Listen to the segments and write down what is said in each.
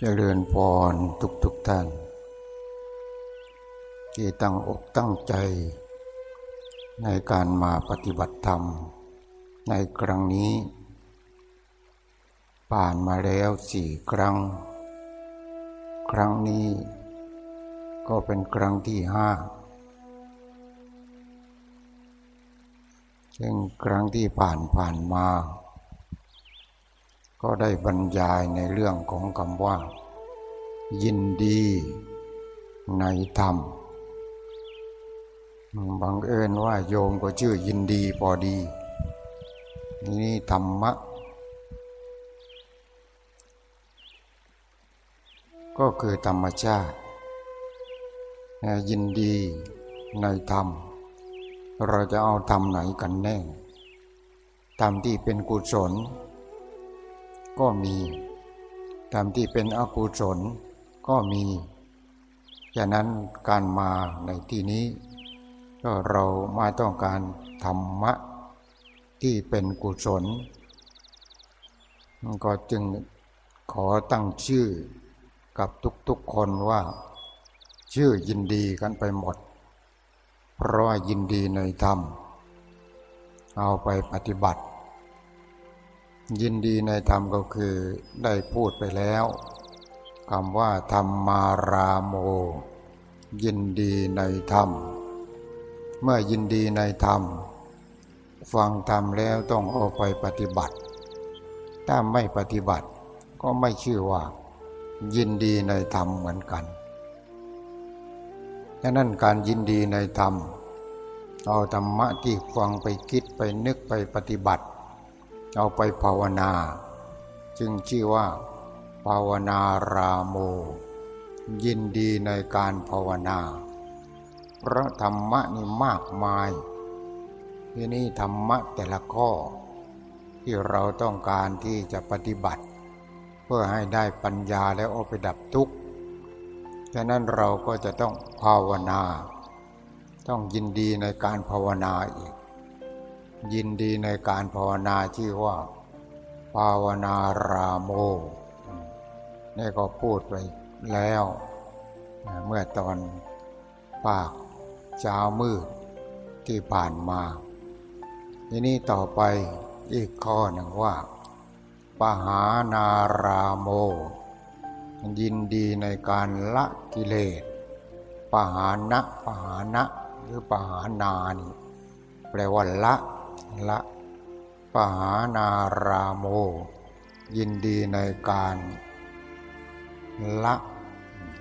เจริญพรทุกทุกท่าน ที่ตั้งอกตั้งใจ ในการมาปฏิบัติธรรม ในครั้งนี้ ผ่านมาแล้วสี่ครั้ง ครั้งนี้ ก็เป็นครั้งที่ห้าซึ่งครั้งที่ผ่านผ่านมา ก็ได้บรรยายในเรื่องของคำว่า ยินดีในธรรมบังเอิญว่าโยมก็ชื่อยินดีพอดี นี่ธรรมะ ก็คือธรรมชาติ ยินดีในธรรม เราจะเอาธรรมไหนกันแน่ธรรมที่เป็นกุศล ก็มีธรรมที่เป็นอกุศลก็มีฉะนั้นการมาในที่นี้ก็เรามาต้องการธรรมะที่เป็นกุศล ก็จึงขอตั้งชื่อกับทุกๆคนว่า ชื่อยินดีกันไปหมด เพราะยินดีในธรรม เอาไปปฏิบัติ ยินดีในธรรมก็คือได้พูดไปแล้วคำว่าธรรมมาราโม ยินดีในธรรม เมื่อยินดีในธรรม ฟังธรรมแล้วต้องเอาไปปฏิบัติ ถ้าไม่ปฏิบัติก็ไม่ชื่อว่า ยินดีในธรรมเหมือนกันฉะนั้นการยินดีในธรรม เอาธรรมะที่ฟังไปคิดไปนึกไปปฏิบัติ เอาไปภาวนา จึงชื่อว่า ภาวนาราโม ยินดีในการภาวนา พระธรรมะนี่มากมายที่นี่ธรรมะแต่ละข้อ ที่เราต้องการที่จะปฏิบัติ เพื่อให้ได้ปัญญาแล้วเอาไปดับทุกข์ฉะนั้นเราก็จะต้องภาวนา ต้องยินดีในการภาวนาอีก ยินดีในการภาวนาที่ว่า ภาวนา ราโมนี่ก็พูดไปแล้ว เมื่อตอนปากเช้ามืดที่ผ่านมา ทีนี้ต่อไปอีกข้อหนึ่งว่า ปหานาราโม ยินดีในการละกิเลสปหานะปหานะ หรือปหานานี่แปลว่าละ ละปหานาราโม ยินดีในการละ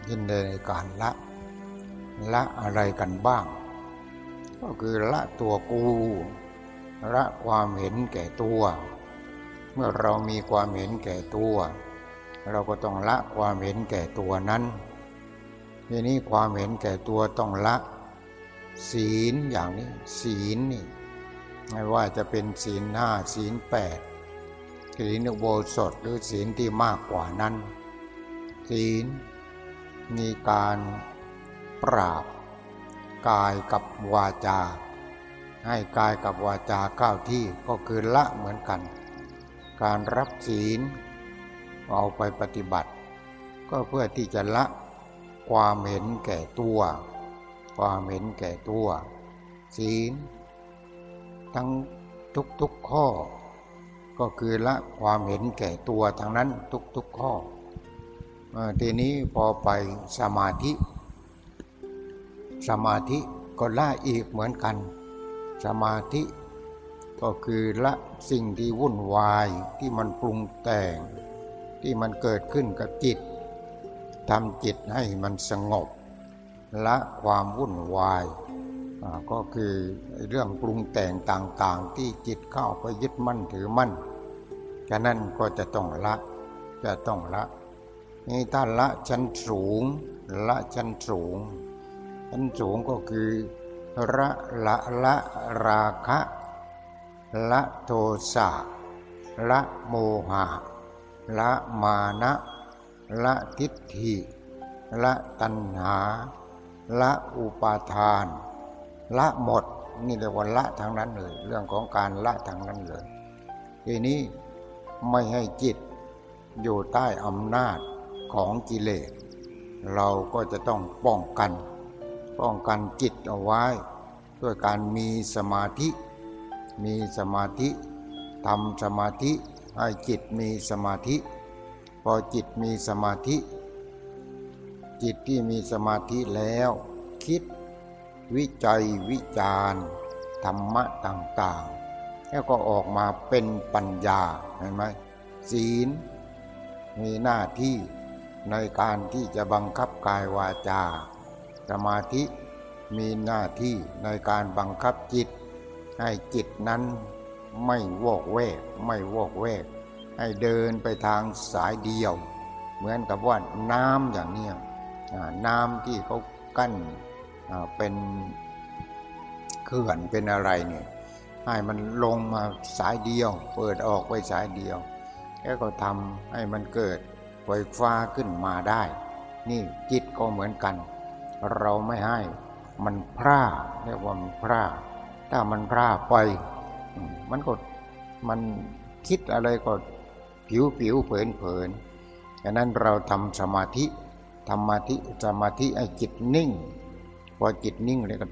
ยินดีในการละ ละอะไรกันบ้าง ก็คือละตัวกู ละความเห็นแก่ตัว เมื่อเรามีความเห็นแก่ตัว เราก็ต้องละความเห็นแก่ตัวนั้นทีนี้ความเห็นแก่ตัวต้องละ ศีลอย่างนี้ศีลนี่ ไม่ว่าจะเป็นศีลห้าศีลแปดศีลอุโบสถหรือศีลที่มากกว่านั้น ศีลมีการปราบ กายกับวาจา ให้กายกับวาจาก้าวที่ก็คือละเหมือนกัน การรับศีลเอาไปปฏิบัติ ก็เพื่อที่จะละความเห็นแก่ตัว ความเห็นแก่ตัว ศีล ทั้งทุกๆข้อ ก็คือละความเห็นแก่ตัวทั้งนั้นทุกๆข้อทีนี้พอไปสมาธิ สมาธิก็ละอีกเหมือนกัน สมาธิ ก็คือละสิ่งที่วุ่นวายที่มันปรุงแต่ง ที่มันเกิดขึ้นกับจิตทำจิตให้มันสงบ ละความวุ่นวาย ก็คือเรื่องปรุงแต่งต่างๆ ที่จิตเข้าไปยึดมั่นถือมั่นฉะนั้นก็จะต้องละจะต้องละนี่ถ้าละชั้นสูง ละชั้นสูง ชั้นสูงก็คือละละละราคะ ละโทสะละโมหะ ละมานะ ละทิฏฐิ ละตัณหา ละอุปาทาน ละหมดนี่เรียกว่าละทางนั้นเลย เรื่องของการละทางนั้นเลย ทีนี้ไม่ให้จิตอยู่ใต้อำนาจของกิเลส เราก็จะต้องป้องกัน ป้องกันจิตเอาไว้ ด้วยการมีสมาธิ มีสมาธิทำสมาธิให้จิตมีสมาธิ พอจิตมีสมาธิ จิตที่มีสมาธิแล้ว คิด วิจัยวิจารธรรมะต่างๆ แล้วก็ออกมาเป็นปัญญาเห็นไหมศีลมีหน้าที่ในการที่จะบังคับกายวาจา สมาธิมีหน้าที่ในการบังคับจิต ให้จิตนั้นไม่วอกแวกไม่วอกแวก ให้เดินไปทางสายเดียว เหมือนกับว่าน้ำอย่างนี้น้ำที่เขากั้น เป็นเขื่อนเป็นอะไรเนี่ยให้มันลงมาสายเดียว เปิดออกไปสายเดียวแล้วก็ทำให้มันเกิดไฟฟ้าขึ้นมาได้ นี่จิตก็เหมือนกัน เราไม่ให้มันพร่าเรียกว่ามันพร่า ถ้ามันพร่าไป มันก็มันคิดอะไรก็ผิวผิวเผินเผินดังนั้นเราทำสมาธิธรรมาธิสมาธิให้จิตนิ่ง อจิตนิ่งเลยก็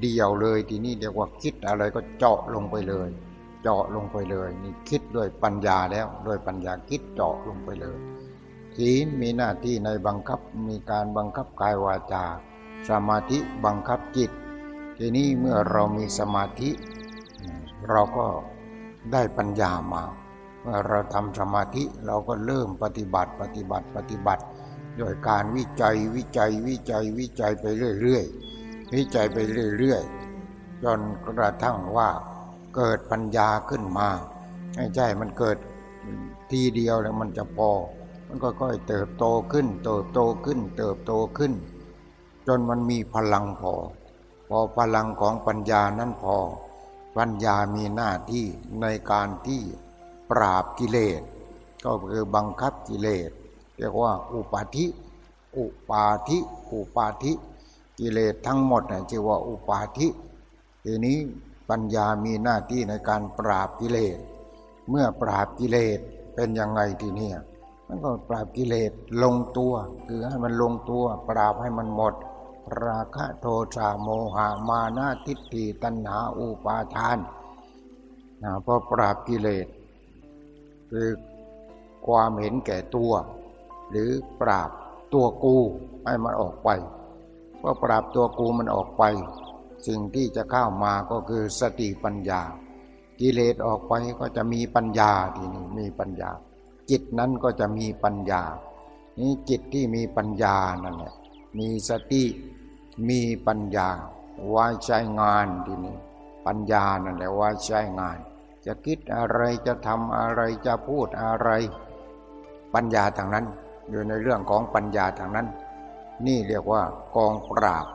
เดียวเลยทีนี้เรียกว่าคิดอะไรก็เจาะลงไปเลย เจาะลงไปเลยนี่คิดด้วยปัญญาแล้วด้วยปัญญาคิดเจาะลงไปเลยศีลมีหน้าที่ในบังคับมีการบังคับกายวาจา สมาธิบังคับจิต ทีนี้เมื่อเรามีสมาธิ เราก็ได้ปัญญามา เมื่อเราทำสมาธิเราก็เริ่มปฏิบัติปฏิบัติปฏิบัติ โดยการวิจัยวิจัยวิจัยวิจัยไปเรื่อย ๆ วิจัยไปเรื่อยๆจนกระทั่งว่าเกิดปัญญาขึ้นมาไม่ใช่มันเกิดทีเดียวแล้วมันจะพอ มันก็ค่อยเติบโตขึ้น เติบโตขึ้น เติบโตขึ้น จนมันมีพลังพอ พอพลังของปัญญานั้นพอ ปัญญามีหน้าที่ในการที่ปราบกิเลส ก็คือบังคับกิเลส เรียกว่าอุปาทิอุปาทิอุปาทิ กิเลสทั้งหมดเนะชื่อว่าอุปาทิทีนี้ปัญญามีหน้าที่ในการปราบกิเลส เมื่อปราบกิเลสเป็นยังไงทีนี้มันก็ปราบกิเลสลงตัวคือให้มันลงตัว ปราบให้มันหมด ราคะโทสะโมหะมานะทิฏฐิตัณหาอุปาทานนะพอปราบกิเลส คือความเห็นแก่ตัว หรือปราบตัวกูให้มันออกไป พอปราบตัวกูมันออกไป สิ่งที่จะเข้ามาก็คือสติปัญญา กิเลสออกไปก็จะมีปัญญาทีนี้มีปัญญา จิตนั้นก็จะมีปัญญา นี่จิตที่มีปัญญานั่นแหละมีสติมีปัญญาไว้ใช้งานทีนี้ปัญญานั่นแหละไว้ใช้งาน จะคิดอะไรจะทำอะไรจะพูดอะไร ปัญญาทางนั้น อยู่ในเรื่องของปัญญาทางนั้น นี่เรียกว่ากองปราบ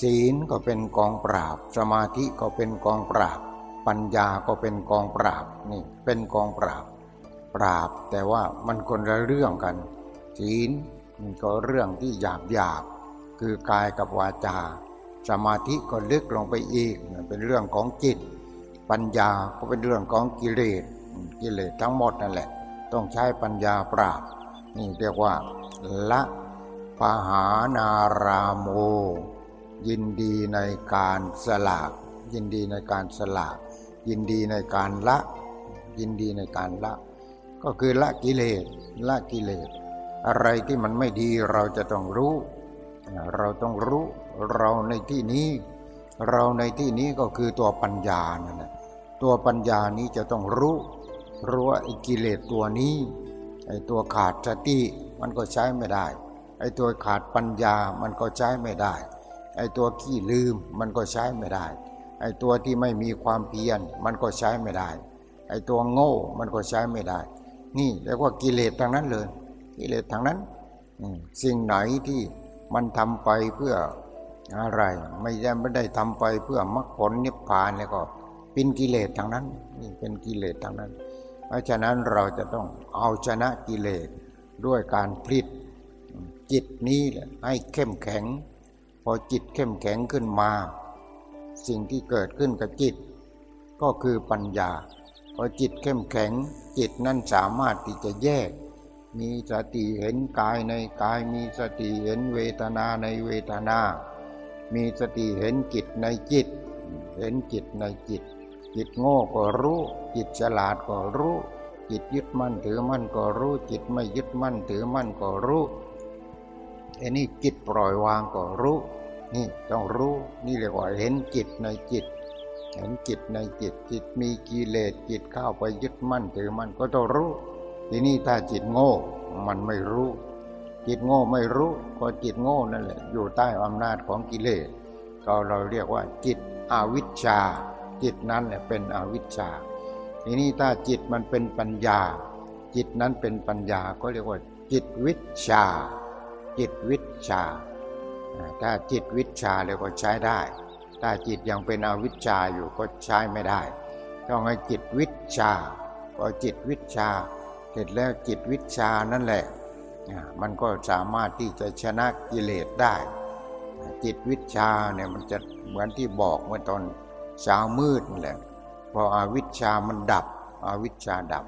ศีลก็เป็นกองปราบ สมาธิก็เป็นกองปราบ ปัญญาก็เป็นกองปราบนี่เป็นกองปราบ ปราบ แต่ว่ามันคนละเรื่องกัน ศีลมันก็เรื่องที่หยาบหยาบคือกายกับวาจา สมาธิก็ลึกลงไปอีกเป็นเรื่องของจิต ปัญญาก็เป็นเรื่องของกิเลสกิเลสทั้งหมดนั่นแหละ ต้องใช้ปัญญาปราบ นี่เรียกว่า ละปหานาราโม ยินดีในการสลากยินดีในการสลากยินดีในการละ ยินดีในการละ ก็คือละกิเลสละกิเลส อะไรที่มันไม่ดีเราจะต้องรู้ เราต้องรู้เราในที่นี้ เราในที่นี้ก็คือตัวปัญญานั่นแหละตัวปัญญานี้จะต้องรู้รู้ว่าไอ้กิเลสตัวนี้ไอ้ตัวขาดสติ มันก็ใช้ไม่ได้ ไอ้ตัวขาดปัญญามันก็ใช้ไม่ได้ ไอ้ตัวขี้ลืมมันก็ใช้ไม่ได้ ไอ้ตัวที่ไม่มีความเพียรมันก็ใช้ไม่ได้ ไอ้ตัวโง่มันก็ใช้ไม่ได้ นี่เรียกว่ากิเลสทางนั้นเลย กิเลสทางนั้นสิ่งไหนที่มันทำไปเพื่ออะไร ไม่ได้ไม่ได้ทำไปเพื่อมรรคผลนิพพานแล้วก็เป็นกิเลสทางนั้นนี่เป็นกิเลสทางนั้น เพราะฉะนั้นเราจะต้องเอาชนะกิเลส ด้วยการพลิดจิตนี้แหละให้เข้มแข็ง พอจิตเข้มแข็งขึ้นมา สิ่งที่เกิดขึ้นกับจิต ก็คือปัญญา พอจิตเข้มแข็ง จิตนั้นสามารถที่จะแยก มีสติเห็นกายในกาย มีสติเห็นเวทนาในเวทนา มีสติเห็นจิตในจิต เห็นจิตในจิต จิตโง่ก็รู้ จิตฉลาดก็รู้ จิตยึดมั่นถือมั่นก็รู้ จิตไม่ยึดมั่นถือมั่นก็รู้ไอันนี้จิตปล่อยวางก็รู้ นี่ต้องรู้นี่เรียกว่าเห็นจิตในจิต เห็นจิตในจิต จิตมีกิเลสจิตเข้าไปยึดมั่นถือมั่นก็ต้องรู้ ทีนี้ถ้าจิตโง่ มันไม่รู้ จิตโง่ไม่รู้ก็จิตโง่นั่นแหละ อยู่ใต้อำนาจของกิเลสก็เราเรียกว่าจิตอวิชชา จิตนั้นแหละเป็นอวิชชา ทีนี้ถ้าจิตมันเป็นปัญญา จิตนั้นเป็นปัญญาก็เรียกว่า จิตวิชา จิตวิชา ถ้าจิตวิชาเลยก็ใช้ได้ ถ้าจิตยังเป็นอวิชชาอยู่ก็ใช้ไม่ได้ ต้องให้จิตวิชาพอจิตวิชา เสร็จแล้วจิตวิชานั่นแหละ มันก็สามารถที่จะชนะกิเลสได้ จิตวิชาเนี่ยมันจะเหมือนที่บอกเมื่อตอนเช้ามืดนั่นแหละ พออวิชชามันดับ อวิชชาดับ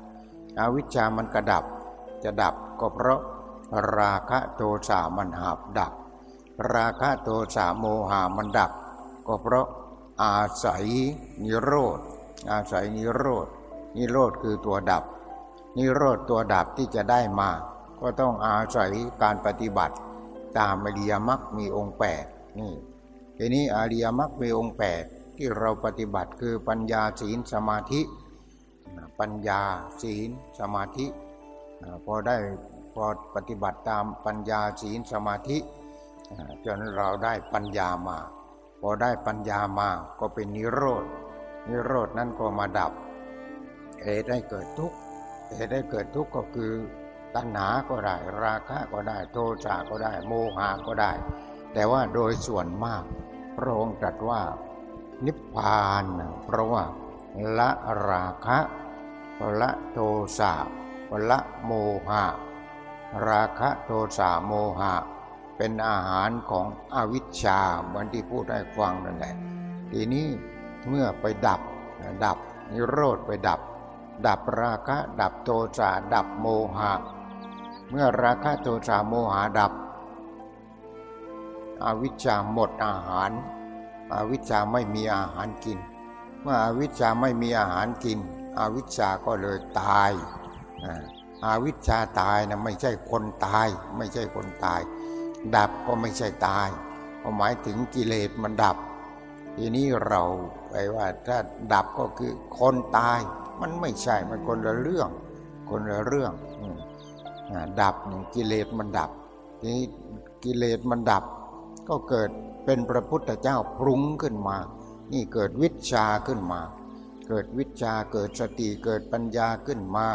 อวิชชามันกระดับ จะดับก็เพราะราคะโทสะมันหาบดับ ราคะโทสะโมหามันดับ ก็เพราะอาศัยนิโรธ อาศัยนิโรธ นิโรธคือตัวดับ นิโรธตัวดับที่จะได้มา ก็ต้องอาศัยการปฏิบัติ ตามอริยมรรคมีองค์แปดนี่ทีนี้อริยมรรคมีองค์แปด ที่เราปฏิบัติคือปัญญาศีลสมาธิ ปัญญาศีลสมาธิ พอได้พอปฏิบัติตามปัญญาศีลสมาธิจนเราได้ปัญญามา พอได้ปัญญามาก็เป็นนิโรธนิโรธนั้นก็มาดับเหตุได้เกิดทุกข์เหตุได้เกิดทุกข์ก็คือตัณหาก็ได้ ราคะก็ได้โทสะก็ได้ โมหะก็ได้ แต่ว่าโดยส่วนมาก พระองค์ตรัสว่า นิพพาน เพราะว่าละราคะละโทสะละโมหะ ราคะโทสะโมหะ เป็นอาหารของอวิชชาเหมือนที่พูดให้ฟังนั่นแหละทีนี้เมื่อไปดับดับนิโรธไปดับ ดับราคะดับโทสะดับโมหะ เมื่อราคะโทสะโมหะดับ อวิชชาหมดอาหาร อวิชชาไม่มีอาหารกิน เมื่ออวิชชาไม่มีอาหารกิน อวิชชาก็เลยตายอาวิชชาตายนะไม่ใช่คนตาย ไม่ใช่คนตาย ดับก็ไม่ใช่ตายหมายถึงกิเลสมันดับ ทีนี้เราไปว่าถ้าดับก็คือคนตาย มันไม่ใช่มันคนละเรื่อง คนละเรื่องดับกิเลสมันดับ ทีนี้กิเลสมันดับก็เกิด เป็นพระพุทธเจ้าปรุงขึ้นมา นี่เกิดวิชาขึ้นมา เกิดวิชาเกิดสติเกิดปัญญาขึ้นมา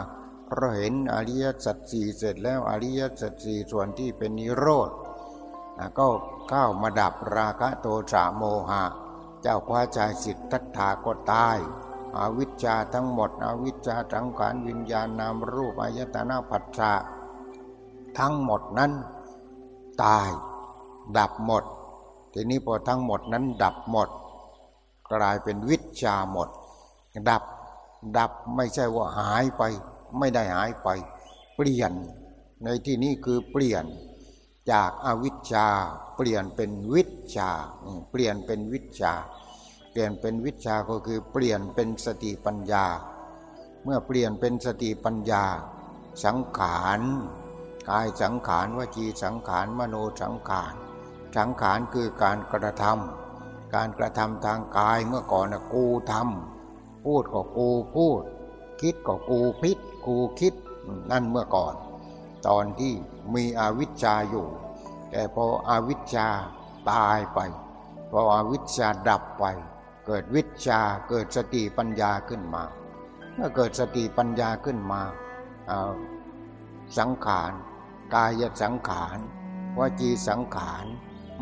เพราะเห็นอริยสัจสี่เสร็จแล้วอริยสัจสี่ส่วนที่เป็นนิโรธก็เข้ามาดับราคะโทสะโมหะ เจ้าคว้าชายสิทธัตถาก็ตายอาวิชชาทั้งหมดอวิชชาสังขารวิญญาณนามรูปอายตนะปัจจาทั้งหมดนั้น ตาย ดับหมด ทีนี้พอทั้งหมดนั้นดับหมด กลายเป็นวิชาหมด ดับดับไม่ใช่ว่าหายไป ไม่ได้หายไป เปลี่ยน ในที่นี้คือเปลี่ยนจากอาวิชชา เปลี่ยนเป็นวิชา เปลี่ยนเป็นวิชา เปลี่ยนเป็นวิชาก็คือเปลี่ยนเป็นสติปัญญา เมื่อเปลี่ยนเป็นสติปัญญา สังขารกายสังขารวจีสังขารมโนสังขาร สังขารคือการกระทำการกระทำทางกายเมื่อก่อนนะกูทำพูดก็กูพูด คิดก็กูพิดกูคิดนั่นเมื่อก่อน ตอนที่มีอวิชชาอยู่ แต่พออวิชชาตายไปพออวิชชาดับไป เกิดวิชาเกิดสติปัญญาขึ้นมา เมื่อเกิดสติปัญญาขึ้นมาสังขาร กายสังขารวจีสังขาร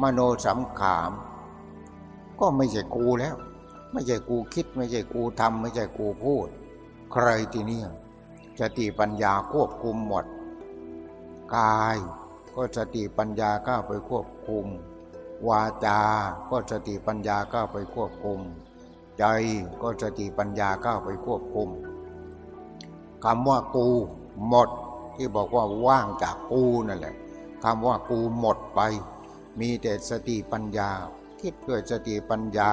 มโนสังขารก็ไม่ใช่กูแล้ว ไม่ใช่กูคิด ไม่ใช่กูทำไม่ใช่กูพูด ใครที่นี่สติปัญญาควบคุมหมด กายก็สติปัญญาก้าไปควบคุม วาจาก็สติปัญญาก้าไปควบคุม ใจก็สติปัญญาก้าไปควบคุมคำว่ากูหมดที่บอกว่าว่างจากกูนั่นแหละคำว่ากูหมดไป มีแต่สติปัญญา คิดด้วยสติปัญญา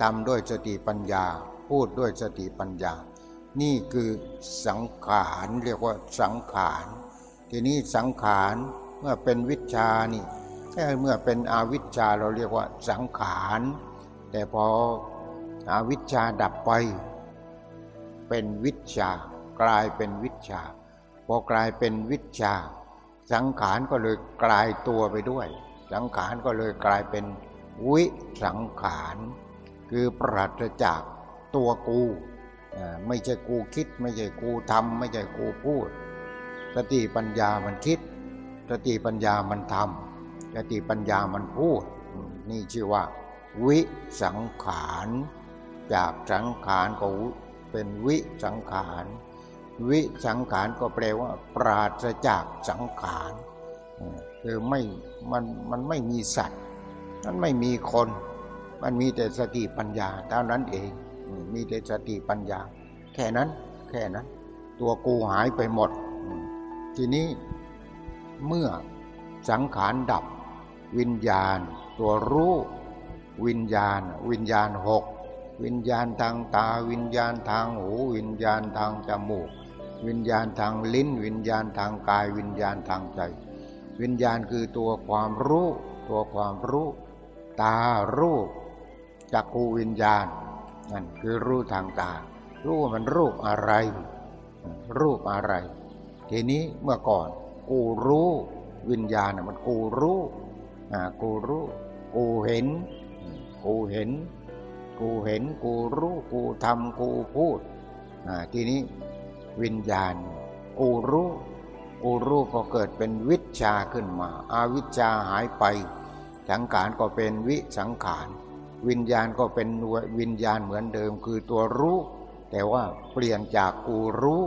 ทำด้วยสติปัญญา พูดด้วยสติปัญญา นี่คือสังขารเรียกว่าสังขารทีนี้สังขารเมื่อเป็นวิชานี่เมื่อเป็นอาวิชชาเราเรียกว่าสังขาร แต่พออาวิชชาดับไป เป็นวิชากลายเป็นวิชา พอกลายเป็นวิชา สังขารก็เลยกลายตัวไปด้วย สังขารก็เลยกลายเป็นวิสังขาร คือปราศจากตัวกู ไม่ใช่กูคิด ไม่ใช่กูทำไม่ใช่กูพูด สติปัญญามันคิด สติปัญญามันทำสติปัญญามันพูด นี่ชื่อว่า วิสังขาร จากสังขารก็เป็นวิสังขาร วิสังขารก็แปลว่า ปราศจากสังขาร คือไม่มันมันไม่มีสัตว์ มันไม่มีคน มันมีแต่สติปัญญาเท่านั้นเองมีแต่สติปัญญา แค่นั้น แค่นั้น ตัวกูหายไปหมด ทีนี้เมื่อสังขารดับ วิญญาณ ตัวรู้ วิญญาณ วิญญาณหกวิญญาณทางตา วิญญาณทางหู วิญญาณทางจมูก วิญญาณทางลิ้น วิญญาณทางกาย วิญญาณทางใจ วิญญาณคือตัวความรู้ ตัวความรู้ ตารูปจักขูวิญญาณนั่นคือรู้ทางตา รู้ว่ามันรูปอะไร รูปอะไร ทีนี้เมื่อก่อน กูรู้วิญญาณมันกูรู้กูรู้ กูเห็น กูเห็น กูเห็น กูรู้ กูทำกูพูดทีนี้วิญญาณ กูรู้ กูรู้ก็เกิดเป็นวิชาขึ้นมาอาวิชาหายไป สังขารก็เป็นวิสังขาร วิญญาณก็เป็นวิญญาณเหมือนเดิมคือตัวรู้ แต่ว่าเปลี่ยนจากกูรู้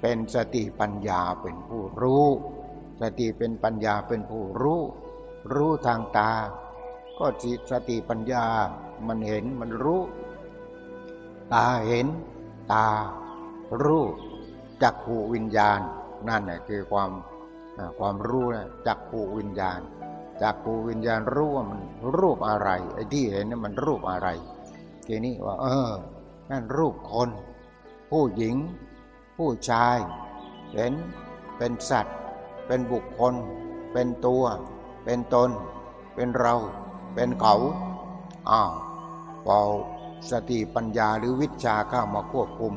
เป็นสติปัญญาเป็นผู้รู้ สติเป็นปัญญาเป็นผู้รู้ รู้ทางตา ก็จิตสติปัญญามันเห็นมันรู้ ตาเห็น ตา รู้จักผูวิญญาณ นั่นแหละคือความความรู้นะจักผูวิญญาณจักผูวิญญาณรู้ว่ามันรูปอะไรไอ้ที่เห็นนี่มันรูปอะไรทีนี้ว่า เออ นั่นรูปคน ผู้หญิง ผู้ชาย เห็นเป็นสัตว์ เป็นบุคคล เป็นตัว เป็นตน เป็นเรา เป็นเขาอ้าวพอสติปัญญาหรือวิชาเข้ามาควบคุม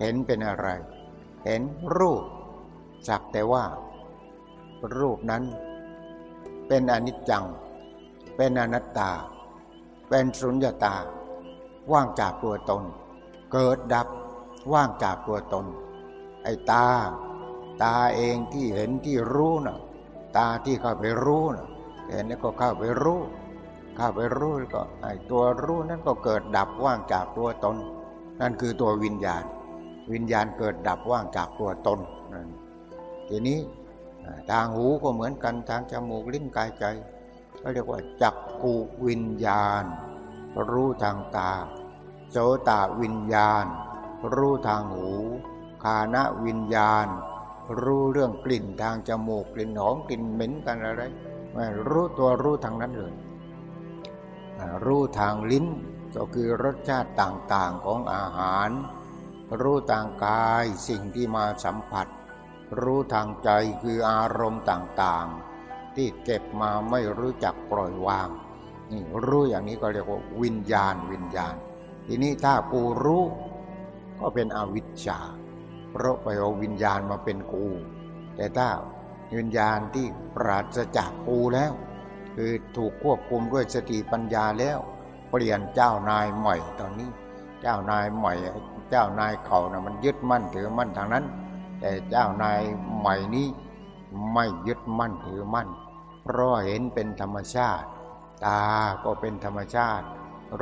เห็นเป็นอะไร เห็นรูป สักแต่ว่า รูปนั้น เป็นอนิจจัง เป็นอนัตตา เป็นสุญญตา ว่างจากตัวตน เกิดดับว่างจากตัวตน ไอ้ตา ตาเองที่เห็นที่รู้นะ่ะ ตาที่เข้าไปรู้นะ่ะเห็นแล้วก็เข้าไปรู้ เข้าไปรู้ก็ไอ้ตัวรู้นั้นก็เกิดดับว่างจากตัวตน นั่นคือตัววิญญาณ วิญญาณเกิดดับว่างจากตัวตนน ทีนี้ทางหูก็เหมือนกันทางจมูกลิ้นกายใจก็เรียกว่าจักกูวิญญาณ รู้ทางตาโสตวิญญาณ รู้ทางหูคานะวิญญาณ รู้เรื่องกลิ่นทางจมูกกลิ่นหอมกลิ่นเหม็นกันอะไรรู้ตัวรู้ทางนั้นเลยรู้ทางลิ้นก็คือรสชาติต่างๆของอาหาร รู้ทางกายสิ่งที่มาสัมผัส รู้ทางใจคืออารมณ์ต่างๆ ที่เก็บมาไม่รู้จักปล่อยวางนี่รู้อย่างนี้ก็เรียกว่าวิญญาณวิญญาณ ทีนี้ถ้ากูรู้ก็เป็นอวิชชา เพราะไปเอาวิญญาณมาเป็นกู แต่ถ้าวิญญาณที่ปราศจากกูแล้ว คือถูกควบคุมด้วยสติปัญญาแล้ว เปลี่ยนเจ้านายใหม่ตอนนี้ เจ้านายใหม่ เจ้านายเขานะ่ะมันยึดมั่นถือมั่นทางนั้น แต่เจ้านายใหม่นี้ไม่ยึดมั่นถือมั่น เพราะเห็นเป็นธรรมชาติ ตาก็เป็นธรรมชาติ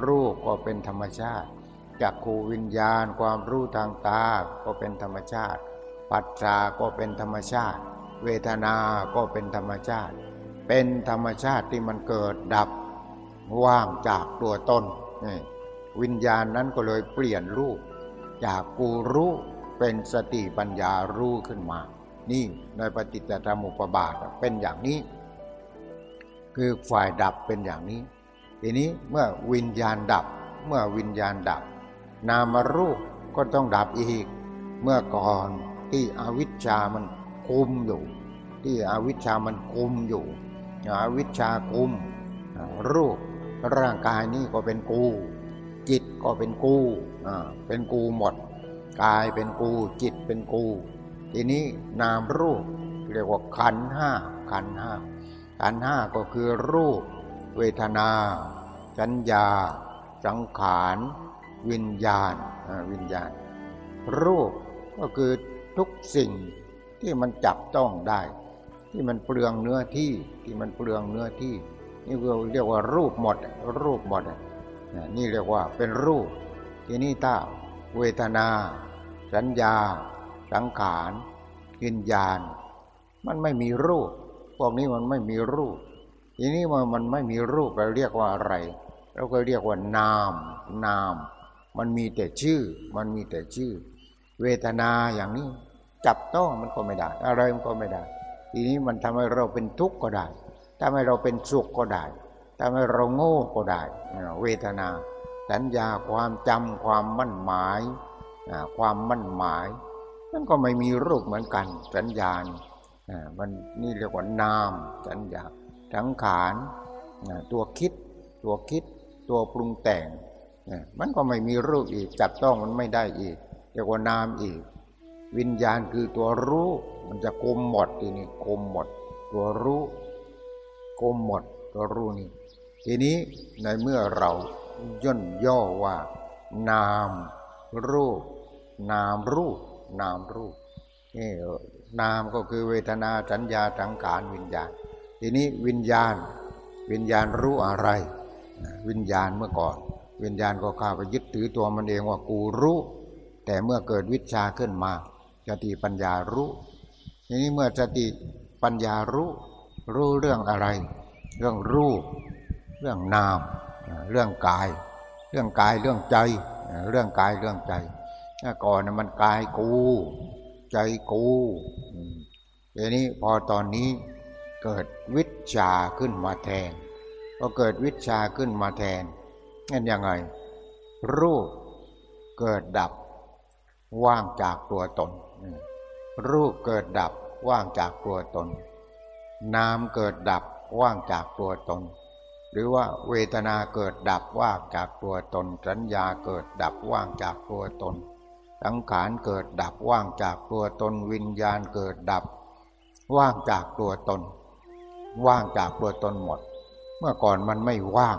รูปก็เป็นธรรมชาติจักขูวิญญาณความรู้ทางตาก็เป็นธรรมชาติ ปัจจาก็เป็นธรรมชาติ เวทนา ก็เป็นธรรมชาติ เป็นธรรมชาติที่มันเกิดดับว่างจากตัวตนวิญญาณนั้นก็เลยเปลี่ยนรูป จากกูรู้ เป็นสติปัญญารู้ขึ้นมา นี่ในปฏิจจสมุปบาทเป็นอย่างนี้ คือฝ่ายดับเป็นอย่างนี้ ทีนี้เมื่อวิญญาณดับ เมื่อวิญญาณดับ นามรูปก็ต้องดับอีก เมื่อก่อนที่อวิชชามันคุมอยู่ ที่อวิชชามันคุมอยู่อวิชชาคุมรูปร่างกายนี้ก็เป็นกู จิตก็เป็นกูเป็นกูหมด กายเป็นกูจิตเป็นกู ทีนี้นามรูปเรียกว่าขันห้าขันห้าขันห้าก็คือรูป เวทนาสัญญา สังขารวิญญาณวิญญาณ รูปก็คือทุกสิ่งที่มันจับต้องได้ ที่มันเปลืองเนื้อที่ที่มันเปลืองเนื้อที่ นี่เราเรียกว่ารูปหมด รูปหมดนี่เรียกว่าเป็นรูป ทีนี้ถ้าเวทนา สัญญา สังขารวิญญาณ มันไม่มีรูป พวกนี้มันไม่มีรูป ทีนี้มันมันไม่มีรูปเราเรียกว่าอะไร เราก็เรียกว่านาม นาม มันมีแต่ชื่อ มันมีแต่ชื่อ เวทนาอย่างนี้ จับต้องมันก็ไม่ได้ อะไรมันก็ไม่ได้ ทีนี้มันทำให้เราเป็นทุกข์ก็ได้ทำให้เราเป็นสุขก็ได้ทำให้เราโง่ก็ได้ เวทนา สัญญาความจำความมั่นหมาย ความมั่นหมายนั่นก็ไม่มีรูปเหมือนกัน สัญญาณมันนี่เรียกว่านาม สัญญาสังขารตัวคิด ตัวคิด ตัวปรุงแต่ง มันก็ไม่มีรูปอีก จับต้องมันไม่ได้อีก เรียกว่านามอีก วิญญาณคือตัวรู้ มันจะกลมหมดทีนี้กลมหมด ตัวรู้กลมหมดตัวรู้นี่ทีนี้ในเมื่อเราย่นย่อว่า นาม รูป นามรูป นามรูปนี่นามก็คือเวทนาสัญญาสังขารวิญญาณ ทีนี้วิญญาณ วิญญาณรู้อะไร วิญญาณเมื่อก่อน วิญญาณก็ข้าไปยึดถือตัวมันเองว่ากูรู้ แต่เมื่อเกิดวิชาขึ้นมาสติปัญญารู้ ทีนี้เมื่อสติปัญญารู้ รู้เรื่องอะไร เรื่องรูป เรื่องนาม เรื่องกาย เรื่องกายเรื่องใจ เรื่องกายเรื่องใจ ก่อนมันกายกู ใจกูทีนี้พอตอนนี้เกิดวิชาขึ้นมาแทนพอเกิดวิชาขึ้นมาแทนนั่นยังไง รูปเกิดดับว่างจากตัวตน รูปเกิดดับว่างจากตัวตน นามเกิดดับว่างจากตัวตน หรือว่าเวทนาเกิดดับว่างจากตัวตน สัญญาเกิดดับว่างจากตัวตน สังขารเกิดดับว่างจากตัวตนวิญญาณเกิดดับ ว่างจากตัวตน ว่างจากตัวตนหมด เมื่อก่อนมันไม่ว่าง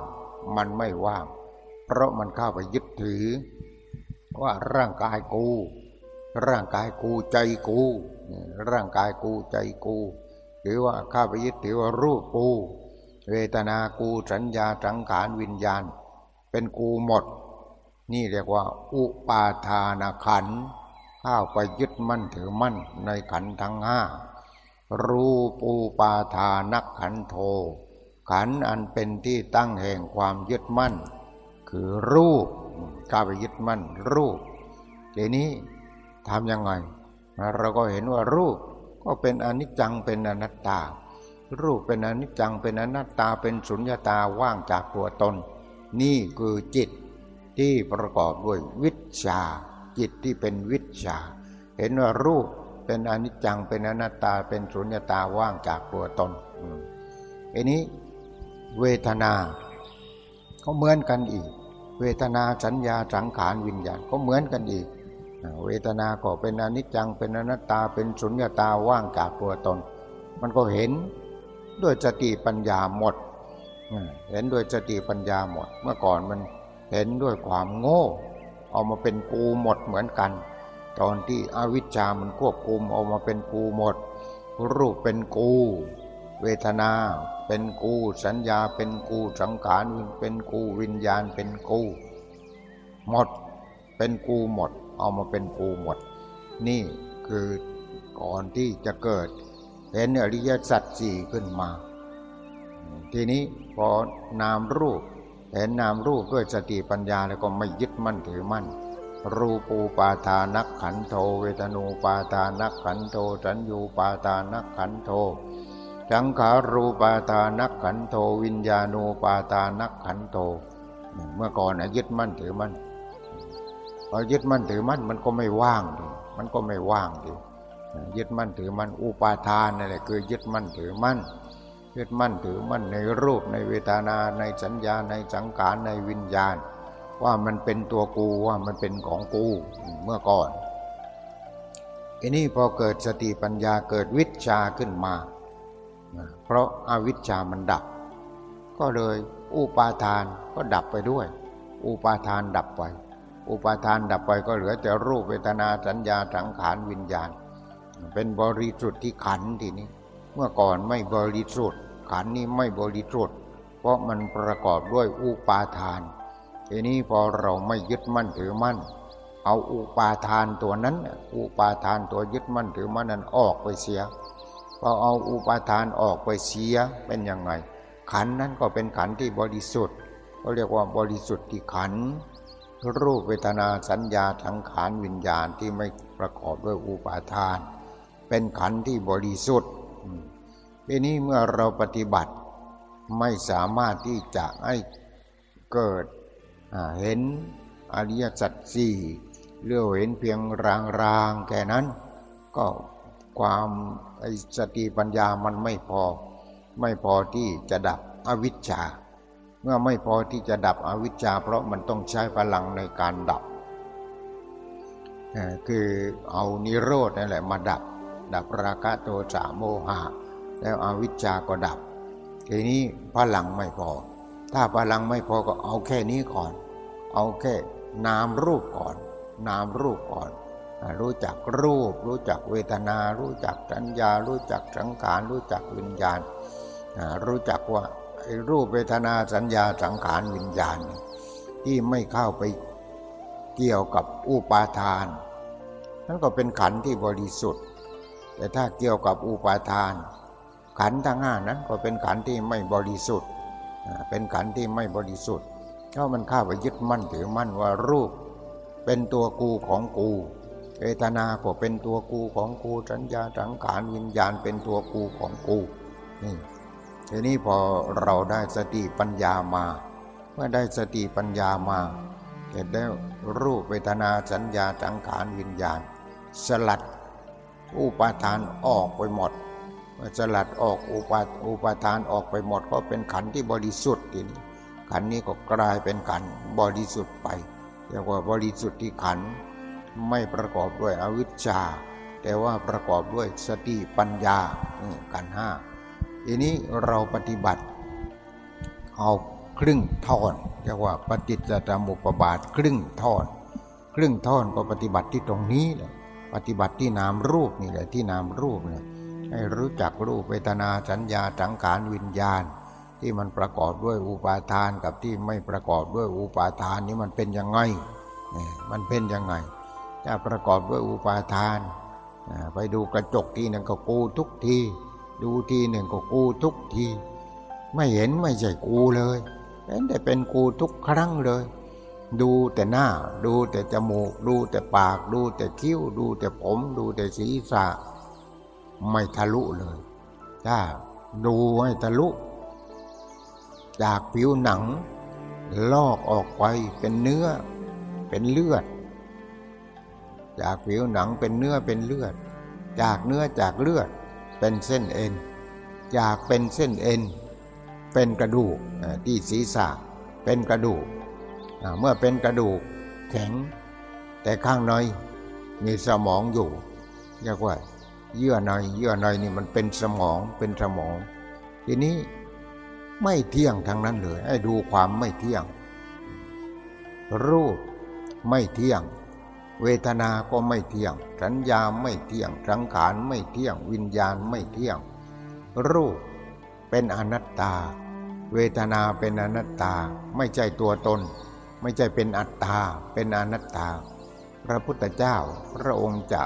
มันไม่ว่าง เพราะมันเข้าไปยึดถือ ว่าร่างกายกู ร่างกายกูใจกู ร่างกายกูใจกูหรือว่าเข้าไปยึดถือว่ารูปกู เวทนากูสัญญาสังขารวิญญาณ เป็นกูหมด นี่เรียกว่า อุปาทานขันข้าวไปยึดมั่นถือมั่นในขันทั้งห้ารูปูปาทานักขันโท ขันอันเป็นที่ตั้งแห่งความยึดมั่น คือรูปข้าไปยึดมั่น รูปทีนี้ทำยังไง เราก็เห็นว่ารูปก็เป็นอนิจจังเป็นอนัตตา รูปเป็นอนิจจังเป็นอนัตตาเป็นสุญญตาว่างจากตัวตน นี่คือจิต ที่ประกอบด้วยวิชา จิตที่เป็นวิชา เห็นว่ารูปเป็นอนิจจังเป็นอนัตตาเป็นสุญญตาว่างจากตัวตนอันนี้เวทนาก็เหมือนกันอีก เวทนาสัญญาสังขารวิญญาณก็เหมือนกันอีก เวทนาก็เป็นอนิจจังเป็นอนัตตาเป็นสุญญตาว่างจากตัวตน มันก็เห็นด้วยสติปัญญาหมด เห็นด้วยสติปัญญาหมด เมื่อก่อนมัน เห็นด้วยความโง่ เอามาเป็นกูหมดเหมือนกัน ตอนที่อวิชชามันควบคุมเอามาเป็นกูหมด รูปเป็นกู เวทนาเป็นกูสัญญาเป็นกูสังขารเป็นกูวิญญาณเป็นกู หมดเป็นกูหมด เอามาเป็นกูหมด นี่คือก่อนที่จะเกิด เห็นอริยสัจสี่ขึ้นมา ทีนี้พอนามรูป เห็นนามรูปด้วยสติปัญญาแล้วก็ไม่ยึดมั่นถือมั่น รูปูปาทานักขันโท เวทนูปาทานักขันโทสัญญูปาทานักขันโทสังขารูปาทานักขันโทวิญญาณูปาทานักขันโท เมื่อก่อนยึดมั่นถือมั่นพอยึดมั่นถือมั่นมันก็ไม่ว่างดิมันก็ไม่ว่างดิยึดมั่นถือมั่นอุปาทานนั่นแหละคือยึดมั่นถือมั่น ยึดมั่นถือมั่นในรูปในเวทนาในสัญญาในสังขารในวิญญาณ ว่ามันเป็นตัวกูว่ามันเป็นของกูเมื่อก่อนอันนี้พอเกิดสติปัญญาเกิดวิชาขึ้นมา เพราะอาวิชชามันดับ ก็เลยอุปาทานก็ดับไปด้วย อุปาทานดับไป อุปาทานดับไปก็เหลือแต่รูปเวทนาสัญญาสังขารวิญญาณ เป็นบริสุทธิ์ที่ขันทีนี้ เมื่อก่อนไม่บริสุทธิ์ ขันนี้ไม่บริสุทธิ์เพราะมันประกอบด้วยอุปาทาน ทีนี้พอเราไม่ยึดมั่นถือมั่น เอาอุปาทานตัวนั้น อุปาทานตัวยึดมั่นถือมั่นนั้นออกไปเสียพอเอาอุปาทานออกไปเสียเป็นยังไง ขันนั้นก็เป็นขันที่บริสุทธิ์เขาเรียกว่าบริสุทธิ์ที่ขันรูปเวทนาสัญญาทั้งขานวิญญาณที่ไม่ประกอบด้วยอุปาทาน เป็นขันที่บริสุทธิ์ ทีนี้เมื่อเราปฏิบัติไม่สามารถที่จะให้เกิดเห็นอริยสัจสี่เรื่องเห็นเพียงรางๆแค่นั้น ก็ความสติปัญญามันไม่พอ ไม่พอที่จะดับอวิชชา เมื่อไม่พอที่จะดับอวิชชา เพราะมันต้องใช้พลังในการดับ คือเอานิโรธนั่นแหละมาดับ ดับราคะโทสะโมหะ แล้วอวิชจาก็ดับทีนี้พลังไม่พอ ถ้าพลังไม่พอก็เอาแค่นี้ก่อน เอาแค่นามรูปก่อน นามรูปก่อน รู้จักรูป รู้จักเวทนา รู้จักสัญญา รู้จักสังขาร รู้จักวิญญาณ รู้จักว่ารูปเวทนาสัญญาสังขารวิญญาณ ที่ไม่เข้าไปเกี่ยวกับอุปาทาน นั่นก็เป็นขันธ์ที่บริสุทธิ์ แต่ถ้าเกี่ยวกับอุปาทาน ขันทั้งห้านั้นก็เป็นขันที่ไม่บริสุทธิ์ เป็นขันที่ไม่บริสุทธิ์เพราะมันข้าไปยึดมั่นถือมั่นว่ารูป เป็นตัวกูของกูเวทนาก็เป็นตัวกูของกูสัญญาสังขารวิญญาณเป็นตัวกูของกูนี่ทีนี้พอเราได้สติปัญญามา เมื่อได้สติปัญญามาเห็นแล้วรูปเวทนาสัญญาสังขารวิญญาณ สลัดอุปาทานออกไปหมด สลัดออกอุปาอุปาทานออกไปหมดก็เป็นขันที่บริสุทธิ์ทีนี้ขันนี้ก็กลายเป็นขันบริสุทธิ์ไปเรียกว่าบริสุทธิ์ที่ขันไม่ประกอบด้วยอวิชชา แต่ว่าประกอบด้วยสติปัญญาขันห้าทีนี้เราปฏิบัติ เอาครึ่งท่อนเรียกว่าปฏิจจสมุปบาทครึ่งท่อน ครึ่งท่อนก็ปฏิบัติที่ตรงนี้แหละปฏิบัติที่นามรูปนี่แหละที่นามรูปเนี่ย ให้รู้จักรูปเวทนาสัญญาสังขารวิญญาณ ที่มันประกอบด้วยอุปาทานกับที่ไม่ประกอบด้วยอุปาทานนี้มันเป็นยังไงมันเป็นยังไงถ้าประกอบด้วยอุปาทาน ไปดูกระจกทีหนึ่งก็กูทุกที ดูทีหนึ่งก็กูทุกที ไม่เห็นไม่ใช่กูเลยเห็นแต่เป็นกูทุกครั้งเลย ดูแต่หน้า ดูแต่จมูก ดูแต่ปาก ดูแต่คิ้ว ดูแต่ผม ดูแต่ศีรษะ ไม่ทะลุเลยถ้าดูให้ทะลุ จากผิวหนัง ลอกออกไปเป็นเนื้อ เป็นเลือด จากผิวหนังเป็นเนื้อเป็นเลือด จากเนื้อจากเลือด เป็นเส้นเอ็น จากเป็นเส้นเอ็น เป็นกระดูกที่ศีรษะเป็นกระดูก เมื่อเป็นกระดูกแข็ง แต่ข้างในมีสมองอยู่เรียกว่า เยื่อในเยื่อในนี่มันเป็นสมองเป็นสมอง ทีนี้ไม่เที่ยงทั้งนั้นเลย ให้ดูความไม่เที่ยง รูปไม่เที่ยง เวทนา ก็ไม่เที่ยง สัญญาไม่เที่ยง สังขารไม่เที่ยง วิญญาณไม่เที่ยง รูปเป็นอนัตตา เวทนาเป็นอนัตตา ไม่ใช่ตัวตน ไม่ใช่เป็นอัตตา เป็นอนัตตา พระพุทธเจ้าพระองค์จะ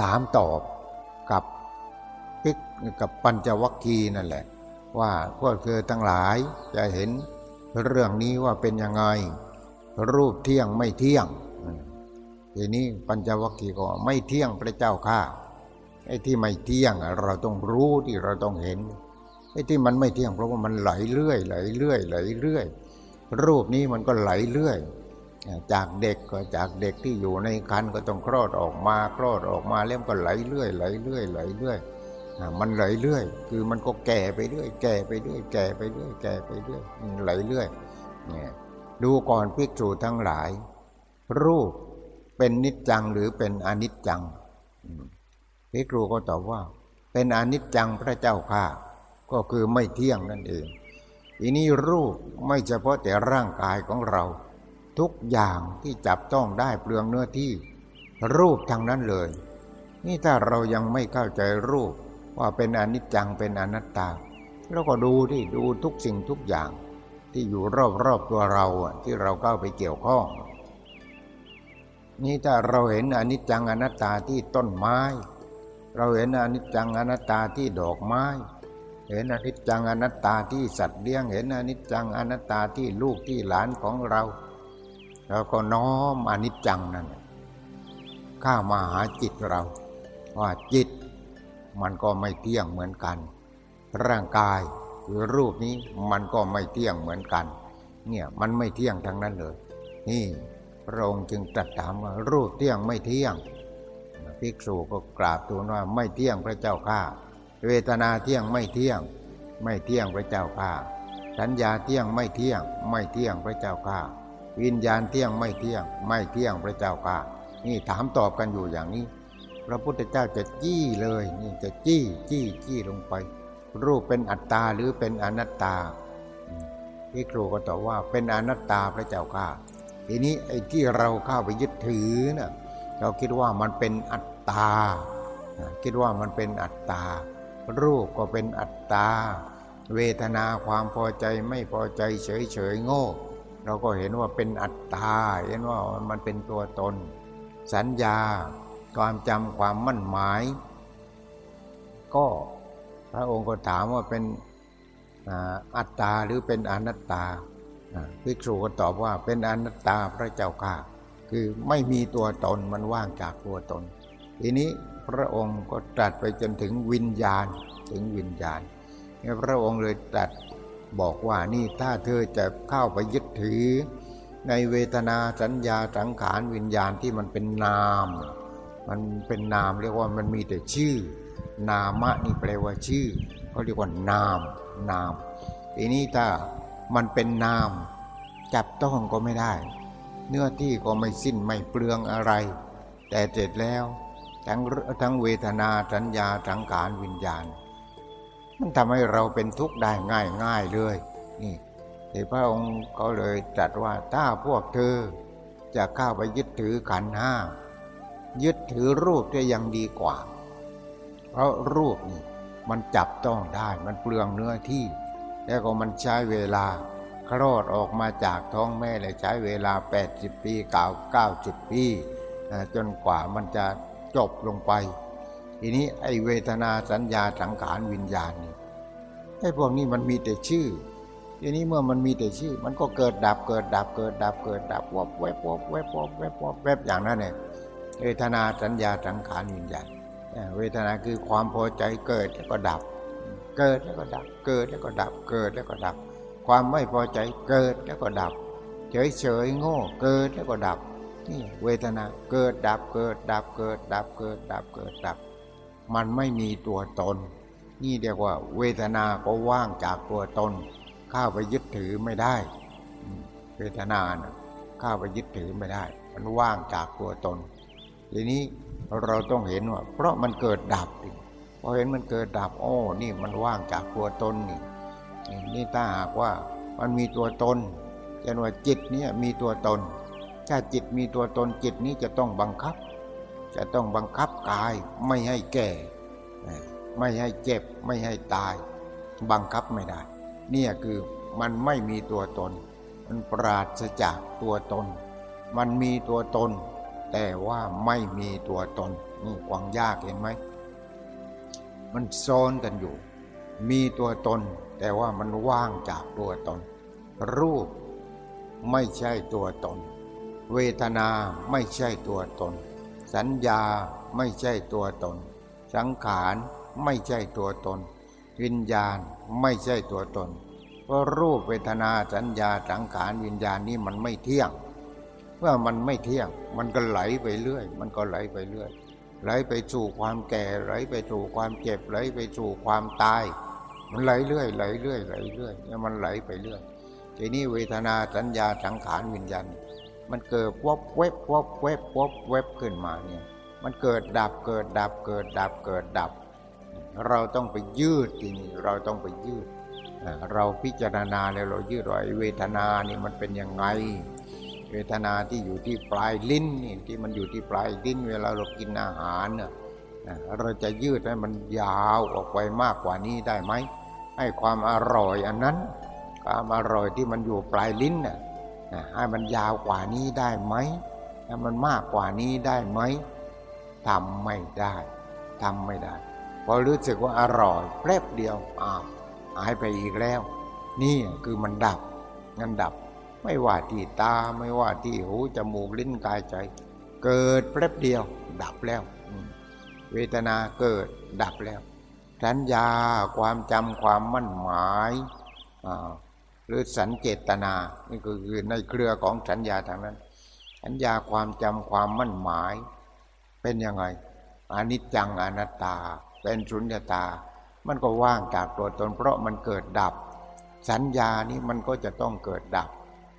ถามตอบกับพิกกับปัญจวัคคีนั่นแหละ ว่าพวกเธอทั้งหลายจะเห็นเรื่องนี้ว่าเป็นยังไง รูปเที่ยงไม่เที่ยงทีนี้ปัญจวัคคีย์ก็ไม่เที่ยงพระเจ้าข้าไอ้ที่ไม่เที่ยงเราต้องรู้ที่เราต้องเห็นไอ้ที่มันไม่เที่ยงเพราะว่ามันไหลเรื่อยไหลเรื่อยไหลเรื่อยรูปนี้มันก็ไหลเรื่อย จากเด็กก็จากเด็กที่อยู่ในคันก็ต้องคลอดออกมาคลอดออกมาเล่มก็ไหลเรื่อยไหลเรื่อยไหลเรื่อยมันไหลเรื่อย คือมันก็แก่ไปเรื่อย แก่ไปเรื่อย แก่ไปเรื่อย แก่ไปเรื่อยไหลเรื่อยเนี่ยดูก่อนภิกษุทั้งหลาย รูปเป็นนิจจังหรือเป็นอนิจจังภิกษุก็ตอบว่า เป็นอนิจจังพระเจ้าค่ะ ก็คือไม่เที่ยงนั่นเอง ทีนี้รูปไม่เฉพาะแต่ร่างกายของเรา ทุกอย่างที่จับต้องได้เปลืองเนื้อที่ รูปทางนั้นเลย นี่ถ้าเรายังไม่เข้าใจรูปว่าเป็นอนิจจังเป็นอนัตตาเราก็ดูที่ดูทุกสิ่งทุกอย่าง ที่อยู่รอบๆตัวเราที่เราเข้าไปเกี่ยวข้องนี่ถ้าเราเห็นอนิจจังอนัตตาที่ต้นไม้ เราเห็นอนิจจังอนัตตาที่ดอกไม้ เห็นอนิจจังอนัตตาที่สัตว์เลี้ยง เห็นอนิจจังอนัตตาที่ลูกที่หลานของเรา เราก็น้อมอนิจจังนั่นข้ามาหาจิตเรา ว่าจิต มันก็ไม่เที่ยงเหมือนกัน ร่างกายคือรูปนี้มันก็ไม่เที่ยงเหมือนกัน เนี่ยมันไม่เที่ยงทั้งนั้นเลย นี่พระองค์จึงตรัสถามว่ารูปเที่ยงไม่เที่ยงภิกษุก็กราบทูลว่าไม่เที่ยงพระเจ้าข้าเวทนาเที่ยงไม่เที่ยง ไม่เที่ยงพระเจ้าข้าสัญญาเที่ยงไม่เที่ยง ไม่เที่ยงพระเจ้าข้า วิญญาณเที่ยงไม่เที่ยง ไม่เที่ยงพระเจ้าข้านี่ถามตอบกันอยู่อย่างนี้ พระพุทธเจ้าจะจี้เลยนี่จะจี้จี้จี้ลงไป รูปเป็นอัตตาหรือเป็นอนัตตาพี่ครูก็ตอบว่าเป็นอนัตตาพระเจ้าค่ะ ทีนี้ไอ้ที่เราเข้าไปยึดถือนะ่ะเราคิดว่ามันเป็นอัตตาคิดว่ามันเป็นอัตตา รูปก็เป็นอัตตา เวทนาความพอใจไม่พอใจเฉยเฉยโง่ เราก็เห็นว่าเป็นอัตตา เห็นว่ามันเป็นตัวตน สัญญา ความจำความมั่นหมาย ก็พระองค์ก็ถามว่าเป็นอัตตาหรือเป็นอนัตตาภิกษุก็ตอบว่าเป็นอนัตตาพระเจ้าค่ะ คือไม่มีตัวตนมันว่างจากตัวตน ทีนี้พระองค์ก็ตรัสไปจนถึงวิญญาณถึงวิญญาณพระองค์เลยตรัส บอกว่านี่ถ้าเธอจะเข้าไปยึดถือ ในเวทนาสัญญาสังขารวิญญาณที่มันเป็นนาม มันเป็นนามเรียกว่ามันมีแต่ชื่อ นามะนี่แปลว่าชื่อเขาเรียกว่านามนาม ทีนี้ถ้ามันเป็นนาม จับต้องก็ไม่ได้ เนื้อที่ก็ไม่สิ้นไม่เปลืองอะไร แต่เสร็จแล้วทั้งทั้งเวทนาสัญญาสังขารวิญญาณ มันทำให้เราเป็นทุกข์ได้ง่ายง่ายเลยนี่ที่พระองค์เขาเลยตรัสว่าถ้าพวกเธอจะเข้าไปยึดถือขันห้ายึดถือรูปจะยังดีกว่า เพราะรูปนี่มันจับต้องได้มันเปลืองเนื้อที่ แล้วก็มันใช้เวลาคลอดออกมาจากท้องแม่เลยใช้เวลา 80 ปีเก่า90ปีจนกว่ามันจะจบลงไป ทีนี้ไอเวทนาสัญญาสังขารวิญญาณนี่ ไอ้พวกนี้มันมีแต่ชื่อทีนี้เมื่อมันมีแต่ชื่อ มันก็เกิดดับเกิดดับเกิดดับเกิดดับวบแวบวบแวบวบแวบวบแวบอย่างนั้นเนี่ยเวทนาสัญญาสังขารวิญญาณเวทนาคือความพอใจเกิดแล้วก็ดับ เกิดแล้วก็ดับ เกิดแล้วก็ดับ เกิดแล้วก็ดับ ความไม่พอใจเกิดแล้วก็ดับ เฉยเฉยโง่เกิดแล้วก็ดับนี่เวทนาเกิดดับเกิดดับเกิดดับเกิดดับเกิดดับ มันไม่มีตัวตน นี่เรียกว่า เวทนาก็ว่างจากตัวตน ข้าไปยึดถือไม่ได้ เวทนานะข้าไปยึดถือไม่ได้ มันว่างจากตัวตน ทีนี้เราต้องเห็นว่า เพราะมันเกิดดับพอเห็นมันเกิดดับโอ้นี่มันว่างจากตัวตนนี่นี่ถ้าหากว่ามันมีตัวตนเช่นว่าจิตนี้มีตัวตน ถ้าจิตมีตัวตนจิตนี้จะต้องบังคับ จะต้องบังคับกายไม่ให้แก่ ไม่ให้เจ็บไม่ให้ตาย บังคับไม่ได้ เนี่ยคือมันไม่มีตัวตน มันปราศจากตัวตน มันมีตัวตน แต่ว่าไม่มีตัวตนนี่ควางยากเห็นไหมมันซ้อนกันอยู่ มีตัวตน แต่ว่ามันว่างจากตัวตน รูปไม่ใช่ตัวตน เวทนาไม่ใช่ตัวตน สัญญาไม่ใช่ตัวตน สังขาร ไม่ใช่ตัวตน วิญญาณไม่ใช่ตัวตน เพราะรูปเวทนาสัญญาสังขารวิญญาณนี่มันไม่เที่ยง เมื่อมันไม่เที่ยง มันก็ไหลไปเรื่อย มันก็ไหลไปเรื่อย ไหลไปสู่ความแก่ไหลไปสู่ความเจ็บไหลไปสู่ความตาย มันไหลเรื่อยไหลเรื่อยไหลเรื่อยเนี่ยมันไหลไปเรื่อยทีนี้เวทนาสัญญาสังขารวิญญาณมันเกิดวบเว็บวบเว็บวบเว็บขึ้นมาเนี่ยมันเกิดดับเกิดดับเกิดดับเกิดดับ เราต้องไปยืดทีนี้เราต้องไปยืด เราพิจารณาแล้วเรายืดว่าเวทนานี่มันเป็นยังไง เวทนาที่อยู่ที่ปลายลิ้นนี่ที่มันอยู่ที่ปลายลิ้น เวลาเรากินอาหารเนี่ยเราจะยืดให้มันยาวออกไปมากกว่านี้ได้ไหมให้ความอร่อยอันนั้น ความอร่อยที่มันอยู่ปลายลิ้นน่ะให้มันยาวกว่านี้ได้ไหมให้มันมากกว่านี้ได้ไหมทำไม่ได้ทำไม่ได้ พอรู้สึกว่าอร่อยแป๊บเดียวอ้าวหายไปอีกแล้ว นี่คือมันดับงันดับ ไม่ว่าที่ตาไม่ว่าที่หูจมูกลิ้นกายใจ เกิดแป๊บเดียว ดับแล้ว เวทนาเกิดดับแล้วสัญญาความจำความมั่นหมายหรือสัญเจตนานี่ก็คือในเครือของสัญญาทางนั้น สัญญาความจำความมั่นหมาย เป็นยังไงอนิจจังอนัตตา เป็นสุญญตา มันก็ว่างจากตัวตน เพราะมันเกิดดับ สัญญานี้มันก็จะต้องเกิดดับ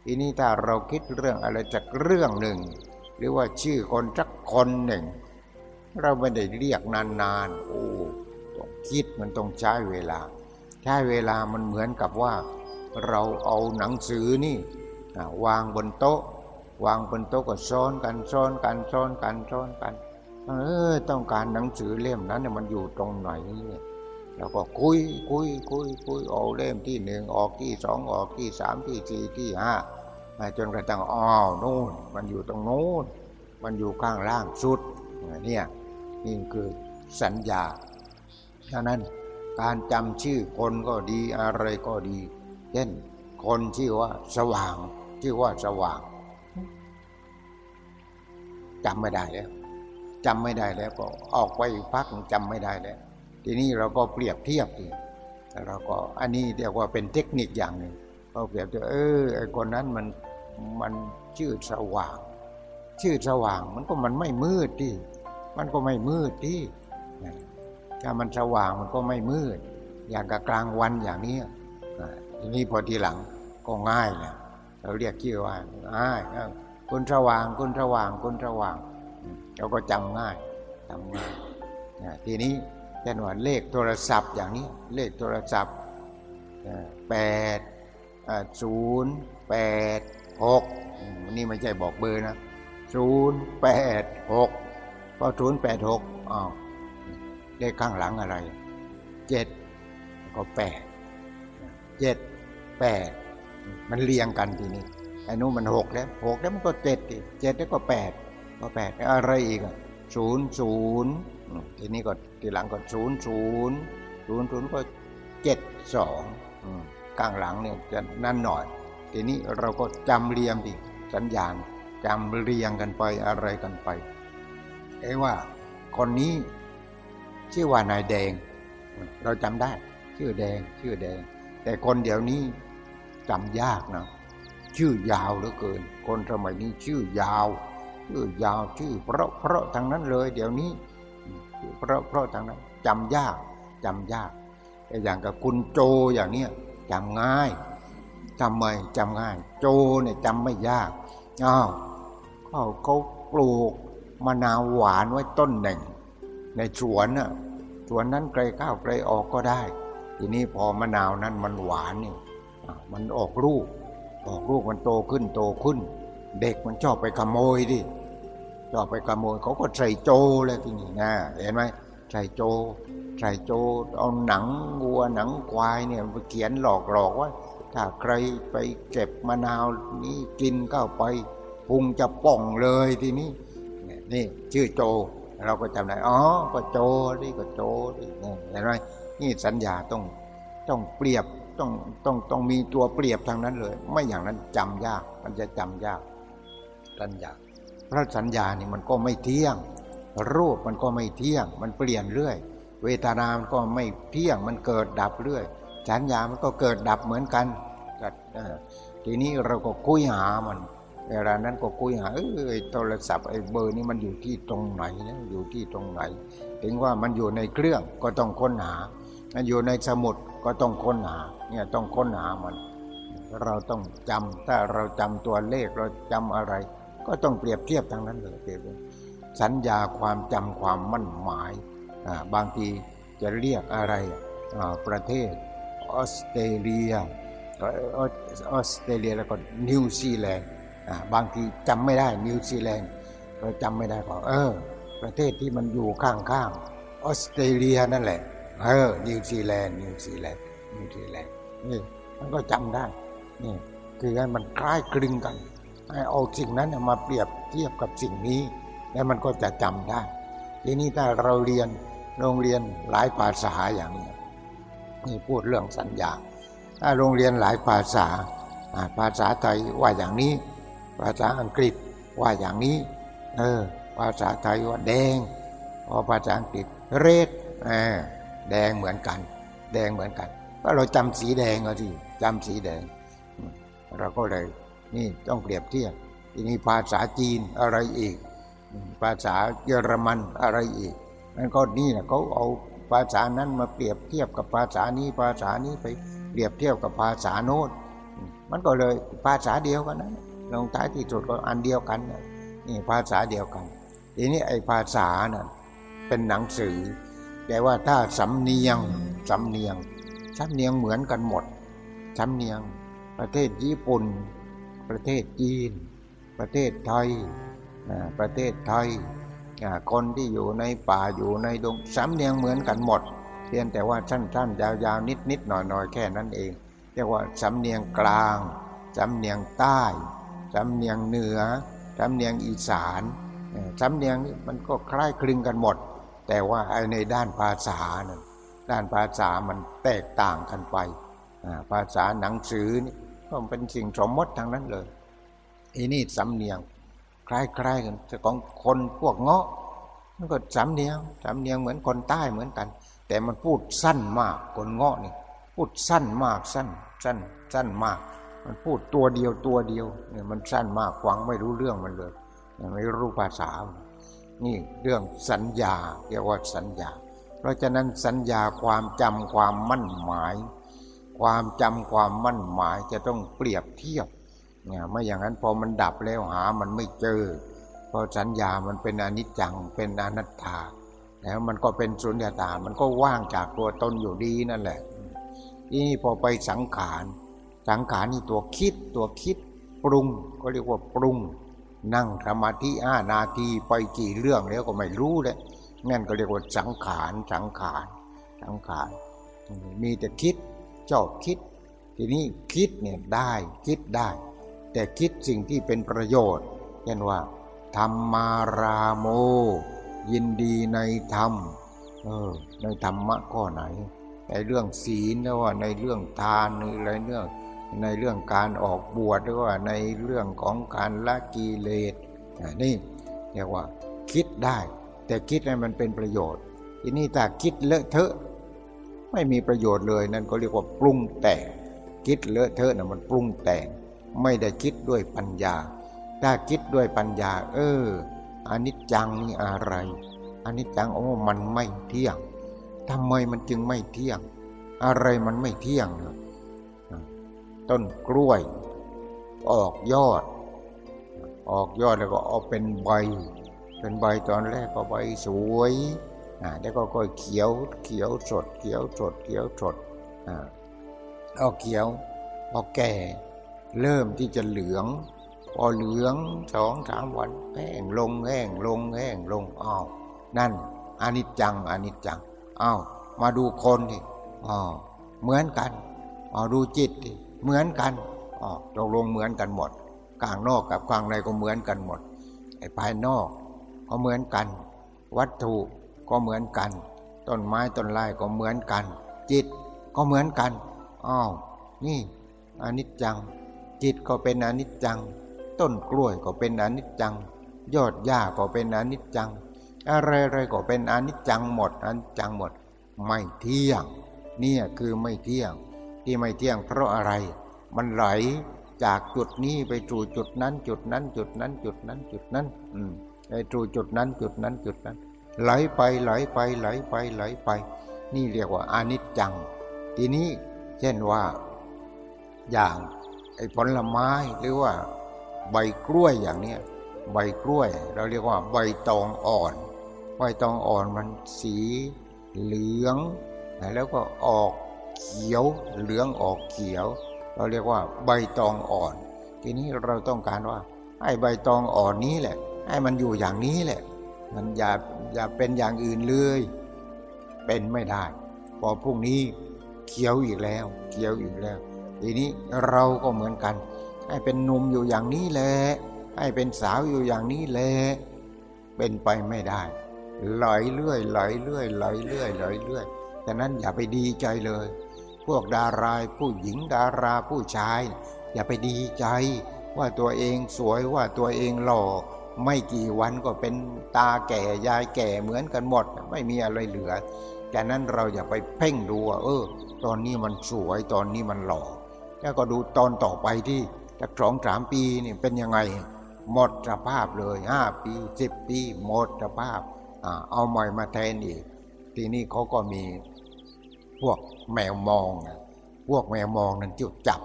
ทีนี้ถ้าเราคิดเรื่องอะไรจากเรื่องหนึ่ง หรือว่าชื่อคนสักคนหนึ่ง เราไม่ได้เรียกนานๆโอ้ต้องคิดมันต้องใช้เวลา ใช้เวลามันเหมือนกับว่า เราเอาหนังสือนี่วางบนโต๊ะ วางบนโต๊ะก็ซ้อนกันซ้อนกันซ้อนกันซ้อนกัน เออต้องการหนังสือเล่มนั้นเนี่ยมันอยู่ตรงไหนเนี่ยแล้วก็คุยคุยคุยคุยเอาเล่มที่หนึ่งออกที่สองออกที่สามที่สี่ที่ห้าจนกระทั่งอ้าวนู่น มันอยู่ตรงโน้น มันอยู่ข้างล่างสุดเนี่ยนี่คือสัญญาฉะนั้นการจำชื่อคนก็ดีอะไรก็ดี เช่นคนชื่อว่าสว่าง ชื่อว่าสว่างจำไม่ได้แล้ว จำไม่ได้แล้วก็ออกไปพักจำไม่ได้แล้ว ทีนี้เราก็เปรียบเทียบทีเราก็อันนี้เรียกว่าเป็นเทคนิคอย่างหนึ่งเราเปรียบเทียบเออไอคนนั้นมันมันชื่อสว่าง ชื่อสว่างมันก็มันไม่มืดที่มันก็ไม่มืดที่ถ้ามันสว่างมันก็ไม่มืด อย่างกับกลางวันอย่างนี้ทีนี้พอทีหลังก็ง่ายนะเราเรียกชื่อว่าง่ายคุณสว่างคุณสว่างคุณสว่าง เราก็จำง่ายจำง่ายทีนี้เช่นว่าเลขโทรศัพท์อย่างนี้เลขโทรศัพท์แปดศูนย์แปดหกนี่ไม่ใช่บอกเบอร์นะศูนย์แปดหกพอศูนย์แปดหกอ้าวเลขข้างหลังอะไรเจ็ดก็แปดเจ็ดแปดมันเรียงกันทีนี้ไอ้นู้นมันหกแล้วหกแล้วมันก็เจ็ดเจ็ดแล้วก็แปด ก็แปดอะไรอีกอะศูนย์ศูนย์ทีนี้ก็ทีหลังก็ศูนย์ศูนย์ศูนย์ศูนย์ก็เจ็ดสองข้างหลังเนี่ยจะนั่นหน่อย ทีนี้เราก็จำเรียงดิสัญญาณจำเรียงกันไปอะไรกันไปเอ้ว่าคนนี้ชื่อว่านายแดง เราจำได้ ชื่อแดง ชื่อแดง แต่คนเดี๋ยวนี้จำยากนะชื่อยาวเหลือเกิน คนสมัยนี้ชื่อยาว ชื่อยาวชื่อ เพราะเพราะทางนั้นเลย เดี๋ยวนี้เพราะเพราะทางนั้นจำยากจำยากแต่อย่างกับคุณโจอย่างเนี้ยจำง่ายทำไมจำง่าย โจเนี่ยจำไม่ยากอ้าวเขาเขาปลูกมะนาวหวานไว้ต้นหนึ่ง ในสวนน่ะสวนนั้นไกลข้าวไกลออกก็ได้ ทีนี้พอมะนาวนั้นมันหวานนี่มันออกลูกออกลูกมันโตขึ้นโตขึ้น เด็กมันชอบไปขโมยดิชอบไปขโมยเขาก็ใส่โจเลยทีนี้นะเห็นไหมใส่โจใส่โจเอาหนังวัวหนังควายเนี่ยไปเขียนหลอกหลอกว่า ถ้าใครไปเก็บมะนาวนี้กินเข้าไปพุงจะป่องเลยทีนี้นี่ชื่อโจเราก็จำได้อ๋อก็โจนี่ก็โจนี่เห็นไหมนี่สัญญาต้องต้องเปรียบต้องต้องต้องมีตัวเปรียบทางนั้นเลย ไม่อย่างนั้นจำยากมันจะจำยาก สัญญา เพราะสัญญานี่มันก็ไม่เที่ยง รูปมันก็ไม่เที่ยง มันเปลี่ยนเรื่อย เวทนามันก็ไม่เที่ยง มันเกิดดับเรื่อย สัญญามันก็เกิดดับเหมือนกันทีนี้เราก็คุยหามันเวลานั้นก็คุยหาเออโทรศัพท์ไอ้เบอร์นี้มันอยู่ที่ตรงไหนนะอยู่ที่ตรงไหน ถึงว่ามันอยู่ในเครื่องก็ต้องค้นหา มันอยู่ในสมุดก็ต้องค้นหา เนี่ยต้องค้นหามัน เราต้องจำถ้าเราจำตัวเลขเราจำอะไร ก็ต้องเปรียบเทียบทางนั้นเลยเปรียบสัญญาความจำความมั่นหมายบางทีจะเรียกอะไรประเทศออสเตรเลียออสเตรเลียแล้วก็นิวซีแลนด์บางทีจำไม่ได้นิวซีแลนด์เราจำไม่ได้ก็เออ ประเทศที่มันอยู่ข้างๆออสเตรเลียนั่นแหละเออนิวซีแลนด์นิวซีแลนด์นิวซีแลนด์นี่มันก็จำได้นี่คือให้มันคล้ายคลึงกัน เอาสิ่งนั้นมาเปรียบเทียบกับสิ่งนี้ แล้วมันก็จะจำได้ ทีนี้ถ้าเราเรียนโรงเรียนหลายภาษาอย่างนี้นี่พูดเรื่องสัญญาถ้าโรงเรียนหลายภาษา ภาษาไทยว่าอย่างนี้ ภาษาอังกฤษว่าอย่างนี้ เออ ภาษาไทยว่าแดงพอภาษาอังกฤษเรดแดงเหมือนกัน แดงเหมือนกัน ก็เราจำสีแดงเอาที่จำสีแดงเราก็เลย นี่ต้องเปรียบเทียบทีนี้ภาษาจีนอะไรอีก ภาษาเยอรมันอะไรอีกนั่นก็นี่นะเขาเอาภาษานั้นมาเปรียบเทียบกับภาษานี้ภาษานี้ไปเปรียบเทียบกับภาษาโน้นมันก็เลยภาษาเดียวกันนะลงท้ายที่สุดก็อันเดียวกันนี่ภาษาเดียวกัน ทีนี้ไอ้ภาษานะ่ะเป็นหนังสือ แต่ว่าถ้าสำเนียงสำเนียงสำเนียงเหมือนกันหมดสำเนียงประเทศญี่ปุ่น ประเทศจีน ประเทศไทยประเทศไทยคนที่อยู่ในป่าอยู่ในดงสำเนียงเหมือนกันหมดเพียงแต่ว่าสั้นๆ ยาวๆ นิดๆ หน่อยๆ แค่นั้นเอง เรียกว่าสำเนียงกลางสำเนียงใต้สำเนียงเหนือสำเนียงอีสานสำเนียงนี้มันก็คล้ายคลึงกันหมด แต่ว่าไอ้ในด้านภาษานั้นด้านภาษามันแตกต่างกันไป ภาษาหนังสือนี่ ก็เป็นสิ่งสมมติทางนั้นเลยอีนี่สำเนียงคล้ายๆกันแต่ของคนพวกเงาะมันก็สำเนียงสำเนียงเหมือนคนใต้เหมือนกัน แต่มันพูดสั้นมากคนเงาะนี่พูดสั้นมากสั้น สั้น สั้นมาก มันพูดตัวเดียวตัวเดียวเนี่ยมันสั้นมากฟังไม่รู้เรื่องมันเลยไม่รู้ภาษา นี่เรื่องสัญญาเรียกว่าสัญญา เพราะฉะนั้นสัญญาความจำความมั่นหมาย ความจำความมั่นหมายจะต้องเปรียบเทียบเนี่ยไม่อย่างนั้นพอมันดับแล้วหามันไม่เจอ เพราะสัญญามันเป็นอนิจจังเป็นอนัตตาแล้วมันก็เป็นสุญญตา มันก็ว่างจากตัวตนอยู่ดีนั่นแหละนี่พอไปสังขารสังขารนี่ตัวคิดตัวคิดปรุงก็เรียกว่าปรุง นั่งสมาธิห้านาทีไปกี่เรื่องแล้วก็ไม่รู้เลยนั่นก็เรียกว่าสังขารสังขารสังขารมีแต่คิด ชอบคิด ทีนี้คิดเนี่ยได้คิดได้ แต่คิดสิ่งที่เป็นประโยชน์ เช่นว่า ธรรมาราโม ยินดีในธรรมเออในธรรมะข้อไหน ในเรื่องศีลนะว่าในเรื่องทานในอะไรเรื่องในเรื่องการออกบวชหรือว่าในเรื่องของการละกิเลสนี่เรียกว่าคิดได้ แต่คิดให้มันเป็นประโยชน์ ทีนี้ถ้าคิดเลอะเทอะ ไม่มีประโยชน์เลย นั่นก็เรียกว่าปรุงแต่งคิดเลอะเทอะนะมันปรุงแต่ง ไม่ได้คิดด้วยปัญญา ถ้าคิดด้วยปัญญา เอออนิจจังนี่อะไรอนิจจังโอ้มันไม่เที่ยงทำไมมันจึงไม่เที่ยง อะไรมันไม่เที่ยงต้นกล้วย ออกยอด ออกยอดแล้วก็เอาเป็นใบ เป็นใบตอนแรกก็ใบสวย แล้วก็ค่อยเขียวเขียวสดเขียวสดเขียวสดอ่าเอาเขียวพอแก่ เริ่มที่จะเหลือง พอเหลืองสองสามวันแห้งลงแห้งลงแห้งลงอ้าวนั่นอนิจจังอนิจจังอ้าวมาดูคนดิอ๋อเหมือนกันเอดูจิตดิเหมือนกันอ๋อตกลงเหมือนกันหมดกลางนอกกับกลางในก็เหมือนกันหมดไอ้ภายนอกก็เหมือนกัน วัตถุ ก็เหมือนกัน ต้นไม้ต้นไม้ก็เหมือนกัน จิตก็เหมือนกันอ้าวนี่อนิจจัง จิตก็เป็นอนิจจัง ต้นกล้วยก็เป็นอนิจจัง ยอดหญ้าก็เป็นอนิจจัง อะไรๆก็เป็นอนิจจังหมดอนิจจังหมด ไม่เที่ยง เนี่ยคือไม่เที่ยง ที่ไม่เที่ยงเพราะอะไร มันไหลจากจุดนี้ไปสู่จุดนั้น จุดนั้น จุดนั้น จุดนั้นจุดนั้น อืมไปสู่จุดนั้นจุดนั้นจุดนั้น ไหลไปไหลไปไหลไปไหลไป นี่เรียกว่าอานิจจัง ทีนี้เช่นว่า อย่างไอ้ผลไม้หรือว่า ใบกล้วยอย่างเนี้ยใบกล้วย เราเรียกว่า ใบตองอ่อน ใบตองอ่อนมันสีเหลือง แล้วก็ออกเขียวเหลืองออกเขียว เราเรียกว่า ใบตองอ่อน ทีนี้เราต้องการว่าไอ้ใบตองอ่อนนี้แหละให้มันอยู่อย่างนี้แหละ มันอย่าอย่าเป็นอย่างอื่นเลย เป็นไม่ได้ พอพรุ่งนี้เขียวอีกแล้วเขียวอีกแล้ว ทีนี้เราก็เหมือนกัน ให้เป็นหนุ่มอยู่อย่างนี้แหละให้เป็นสาวอยู่อย่างนี้แหละเป็นไปไม่ได้ไหลเรื่อยไหลเรื่อยไหลเรื่อยไหลเรื่อยฉะนั้นอย่าไปดีใจเลย พวกดาราผู้หญิงดาราผู้ชาย อย่าไปดีใจ ว่าตัวเองสวยว่าตัวเองหล่อ ไม่กี่วันก็เป็นตาแก่ยายแก่เหมือนกันหมด ไม่มีอะไรเหลือแต่นั้นเราอย่าไปเพ่งดูว่าเออ ตอนนี้มันสวยตอนนี้มันหล่อ แล้วก็ดูตอนต่อไปที่จากสองสามปีนี่เป็นยังไง หมดสภาพเลยห้าปีสิบปีหมดสภาพอ่าเอาใหม่มาแทนอีก ทีนี้เขาก็มีพวกแมวมองพวกแมวมองนั่นจุดจับ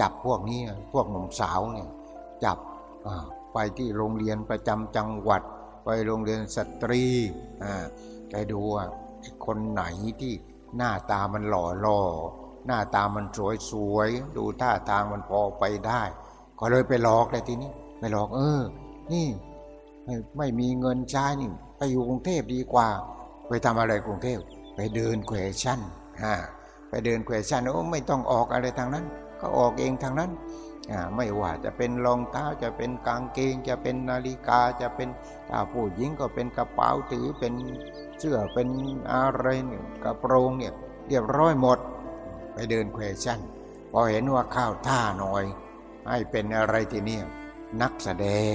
จับพวกนี้พวกหนุ่มสาวเนี่ยจับ ไปที่โรงเรียนประจำจังหวัด ไปโรงเรียนสตรีอ่าไปดูว่าคนไหนที่หน้าตามันหล่อหล่อหน้าตามันสวยสวยดูท่าทางมันพอไปได้ ก็เลยไปหลอกเลยทีนี้ไปหลอกเออ นี่ไม่ไม่มีเงินใช้นี่ ไปอยู่กรุงเทพดีกว่า ไปทำอะไรกรุงเทพไปเดินแควชั่นฮะไปเดินแควชั่นโอ้ไม่ต้องออกอะไรทางนั้น ก็ออกเองทางนั้น ไม่ว่าจะเป็นรองเท้าจะเป็นกางเกง จะเป็นนาฬิกาจะเป็นถ้าผู้หญิงก็เป็นกระเป๋าถือเป็นเสื้อเป็นอะไรเนี่ยกระโปรงเนี่ยเรียบร้อยหมด ไปเดินแควชั่น พอเห็นว่าข้าวท่าหน่อย ให้เป็นอะไรทีเนี้นักแสดง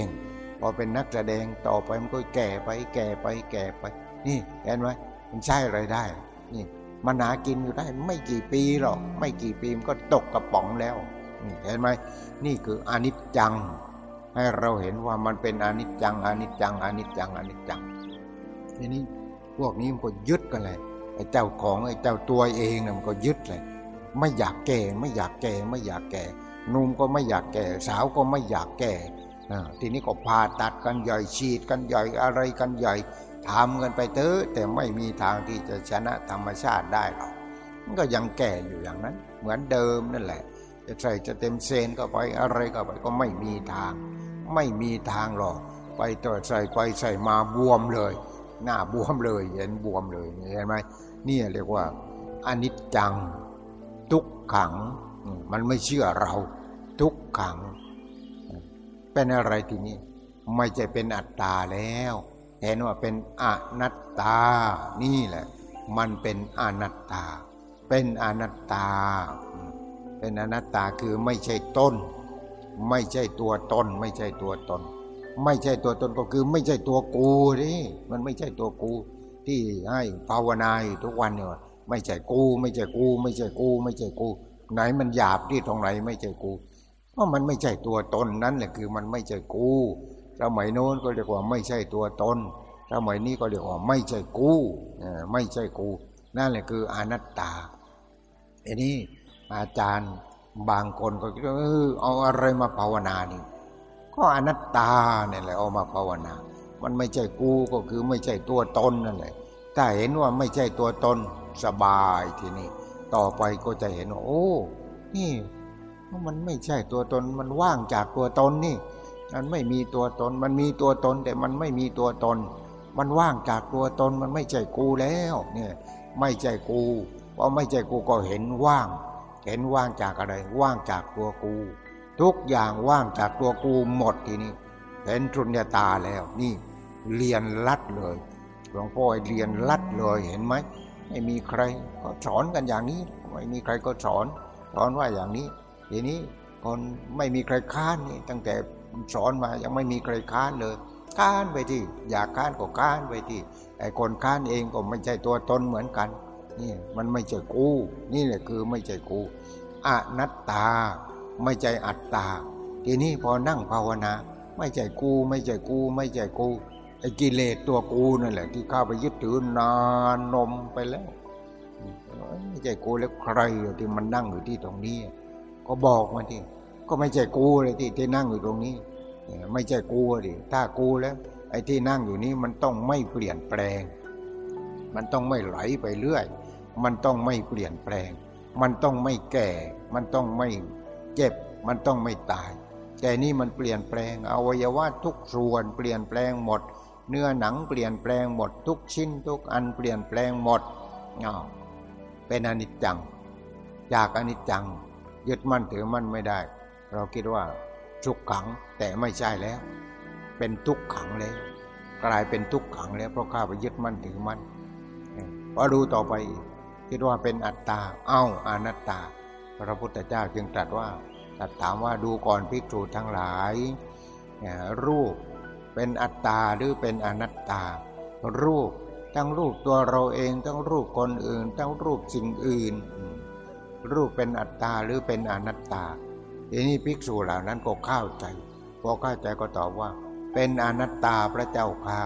พอเป็นนักแสดงต่อไปมันก็แก่ไปแก่ไปแก่ไป นี่เห็นไหมมันใช่อะไรได้นี่มันหากินอยู่ได้ไม่กี่ปีหรอกไม่กี่ปีมันก็ตกกระป๋องแล้ว เห็นไหมนี่คืออนิจจัง ให้เราเห็นว่ามันเป็นอนิจจังอนิจจังอนิจจังอนิจจัง ทีนี้พวกนี้มันก็ยึดกันเลยไอ้เจ้าของไอ้เจ้าตัวเองเนี่ยมันก็ยึดเลย ไม่อยากแก่ไม่อยากแก่ไม่อยากแก่นุ่มก็ไม่อยากแก่ สาวก็ไม่อยากแก่ทีนี้ก็ผ่าตัดกันใหญ่ฉีดกันใหญ่อะไรกันใหญ่ทำกันไปเถอะแต่ไม่มีทางที่จะชนะธรรมชาติได้หรอกมันก็ยังแก่อยู่อย่างนั้น เหมือนเดิมนั่นแหละ จะใส่จะเต็มเซนก็ไปอะไรก็ไปก็ไม่มีทาง ไม่มีทางหรอก ไปต่อใส่ไปใส่มาบวมเลย หน้าบวมเลยเห็นบวมเลยเห็นไหมนี่เรียกว่าอนิจจัง ทุกขัง มันไม่เชื่อเรา ทุกขัง เป็นอะไรทีนี้ ไม่ใช่เป็นอัตตาแล้ว เห็นว่าเป็นอนัตตา นี่แหละ มันเป็นอนัตตา เป็นอนัตตา เป็นอนัตตาคือไม่ใช่ต้น ไม่ใช่ตัวตน ไม่ใช่ตัวตน ไม่ใช่ตัวตนก็คือไม่ใช่ตัวกูนี่มันไม่ใช่ตัวกู ที่ให้ภาวนาอยู่ทุกวันเนี่ยไม่ใช่กู ไม่ใช่กู ไม่ใช่กู ไม่ใช่กู ไหนมันหยาบที่ตรงไหนไม่ใช่กู เพราะมันไม่ใช่ตัวตนนั่นแหละคือมันไม่ใช่กูสมัยโน้นก็เรียกว่าไม่ใช่ตัวตนสมัยนี้ก็เรียกว่าไม่ใช่กูไม่ใช่กู นั่นแหละคืออนัตตาอันนี้ อาจารย์บางคนก็คิดว่าเออเอาอะไรมาภาวนานี่ก็อนัตตาเนี่ยแหละเอามาภาวนา มันไม่ใช่กูก็คือไม่ใช่ตัวตนนั่นแหละถ้าเห็นว่าไม่ใช่ตัวตนสบายทีนี้ต่อไปก็จะเห็นว่าโอ้ นี่มันไม่ใช่ตัวตนมันว่างจากตัวตนนี่ มันไม่มีตัวตน มันมีตัวตนแต่มันไม่มีตัวตน มันว่างจากตัวตนมันไม่ใช่กูแล้ว เนี่ย ไม่ใช่กูเพราะไม่ใช่กูก็เห็นว่าง เห็นว่างจากอะไร ว่างจากตัวกู ทุกอย่างว่างจากตัวกูหมดทีนี้เห็นทุนยตาแล้ว นี่เรียนลัดเลยหลวงพ่อเรียนลัดเลยเห็นไหมไม่มีใครก็สอนกันอย่างนี้ ไม่มีใครก็สอน สอนว่าอย่างนี้ ทีนี้คนไม่มีใครค้านนี่ตั้งแต่สอนมายังไม่มีใครค้านเลยค้านไปที่อยากค้านก็ค้านไปที่ไอ้คนค้านเองก็ไม่ใช่ตัวตนเหมือนกัน นี่มันไม่ใช่กู นี่แหละคือไม่ใช่กูอนัตตา ไม่ใช่อัตตา ทีนี้พอนั่งภาวนา ไม่ใช่กู ไม่ใช่กู ไม่ใช่กูไอ้กิเลสตัวกูนั่นแหละ ที่เข้าไปยึดถือนานนมไปแล้วไม่ใช่กูแล้วใครที่มันนั่งอยู่ที่ตรงนี้ ก็บอกมาที่ก็ไม่ใช่กูเลยที่ที่นั่งอยู่ตรงนี้ ไม่ใช่กูดิถ้ากูแล้ว ไอ้ที่นั่งอยู่นี้มันต้องไม่เปลี่ยนแปลง มันต้องไม่ไหลไปเรื่อย มันต้องไม่เปลี่ยนแปลง มันต้องไม่แก่ มันต้องไม่เจ็บ มันต้องไม่ตาย แต่นี่มันเปลี่ยนแปลง อวัยวะทุกส่วนเปลี่ยนแปลงหมด เนื้อหนังเปลี่ยนแปลงหมดทุกชิ้นทุกอันเปลี่ยนแปลงหมดเาเป็นอนิจจัง จากอนิจจัง ยึดมั่นถือมั่นไม่ได้ เราคิดว่าทุกขังแต่ไม่ใช่แล้ว เป็นทุกขังแล้วกลายเป็นทุกขังแล้วเพราะข้าไปยึดมั่นถือมั่นพอดูต่อไป คิดว่าเป็นอัตตา เอ้าอนัตตา พระพุทธเจ้าจึงตรัสว่าตรัสถามว่าดูก่อนภิกษุทั้งหลาย รูปเป็นอัตตาหรือเป็นอนัตตา รูปทั้งรูปตัวเราเองทั้งรูปคนอื่นทั้งรูปสิ่งอื่น รูปเป็นอัตตาหรือเป็นอนัตตาทีนี้ภิกษุเหล่านั้นก็เข้าใจพอเข้าใจก็ตอบว่า เป็นอนัตตาพระเจ้าข้า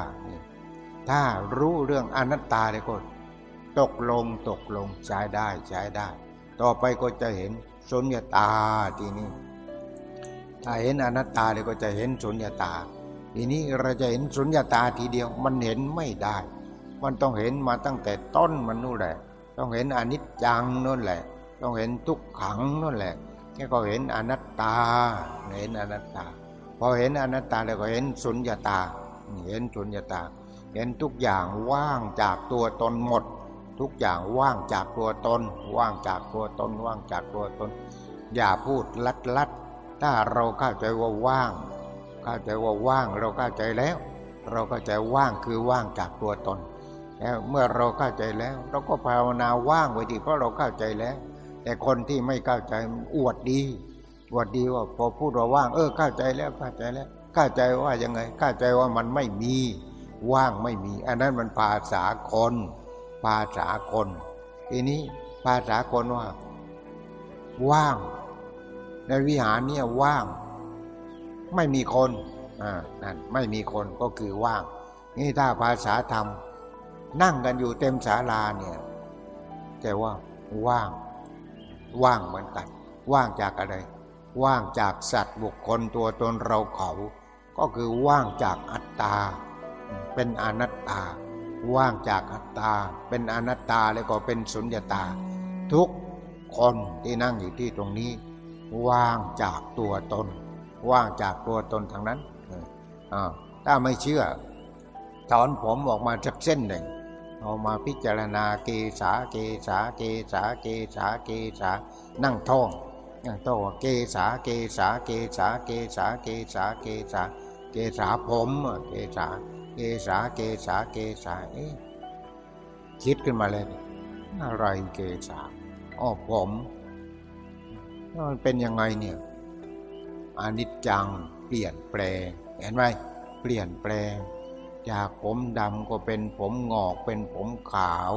ถ้ารู้เรื่องอนัตตาเลยก็ ตกลงตกลงใช้ได้ใช้ได้ ต่อไปก็จะเห็นสุญญตาทีนี้ถ้าเห็นอนัตตาเลยก็จะเห็นสุญญตา ทีนี้เราจะเห็นสุญญตาทีเดียวมันเห็นไม่ได้ มันต้องเห็นมาตั้งแต่ต้นมันนู่นแหละ ต้องเห็นอนิจจังนู่นแหละ ต้องเห็นทุกขังนู่นแหละแค่ก็เห็นอนัตตา เห็นอนัตตา พอเห็นอนัตตาแล้วก็เห็นสุญญตา เห็นสุญญตา เห็นทุกอย่างว่างจากตัวตนหมด ทุกอย่างว่างจากตัวตน ว่างจากตัวตน ว่างจากตัวตน อย่าพูดลัดลัดถ้าเราเข้าใจว่าว่าง เข้าใจว่าว่าง เราเข้าใจแล้ว เราเข้าใจว่างคือว่างจากตัวตนแล้วเมื่อเราเข้าใจแล้ว เราก็ภาวนาว่างไว้ดีเพราะเราเข้าใจแล้ว แต่คนที่ไม่เข้าใจอวดดีอวดดีว่าพอพูดว่าว่าง เออเข้าใจแล้วเข้าใจแล้ว เข้าใจว่ายังไงเข้าใจว่ามันไม่มีว่างไม่มี อันนั้นมันภาษาคน ภาษาคนทีนี้ภาษาคนว่า ว่าง ในวิหารเนี่ยว่าง ไม่มีคนอ่านั่นไม่มีคนก็คือว่าง นี่ถ้าภาษาธรรม นั่งกันอยู่เต็มศาลาเนี่ยแต่ว่าว่าง ว่างเหมือนกัน ว่างจากอะไร ว่างจากสัตว์บุคคลตัวตนเราเขา ก็คือว่างจากอัตตา เป็นอนัตตา ว่างจากอัตตา เป็นอนัตตาแล้วก็เป็นสุญญตา ทุกคนที่นั่งอยู่ที่ตรงนี้ ว่างจากตัวตน ว่างจากตัวตนทางนั้นถ้าไม่เชื่อ ถอนผมออกมาจากเส้นหนึ่ง เอามาพิจารณาเกษาเกษาเกษาเกษาเกษานั่งท่องนั่งท่องเกษาเกษาเกษาเกษาเกษาเกษาเกษาผมเกษา เกษาเกษาเกษาเอ๊ะคิดขึ้นมาเลย อะไรเกษาอ๋อผมมันเป็นยังไงเนี่ยอนิจจังเปลี่ยนแปลง เห็นไหมเปลี่ยนแปลง จากผมดำก็เป็นผมงอกเป็นผมขาว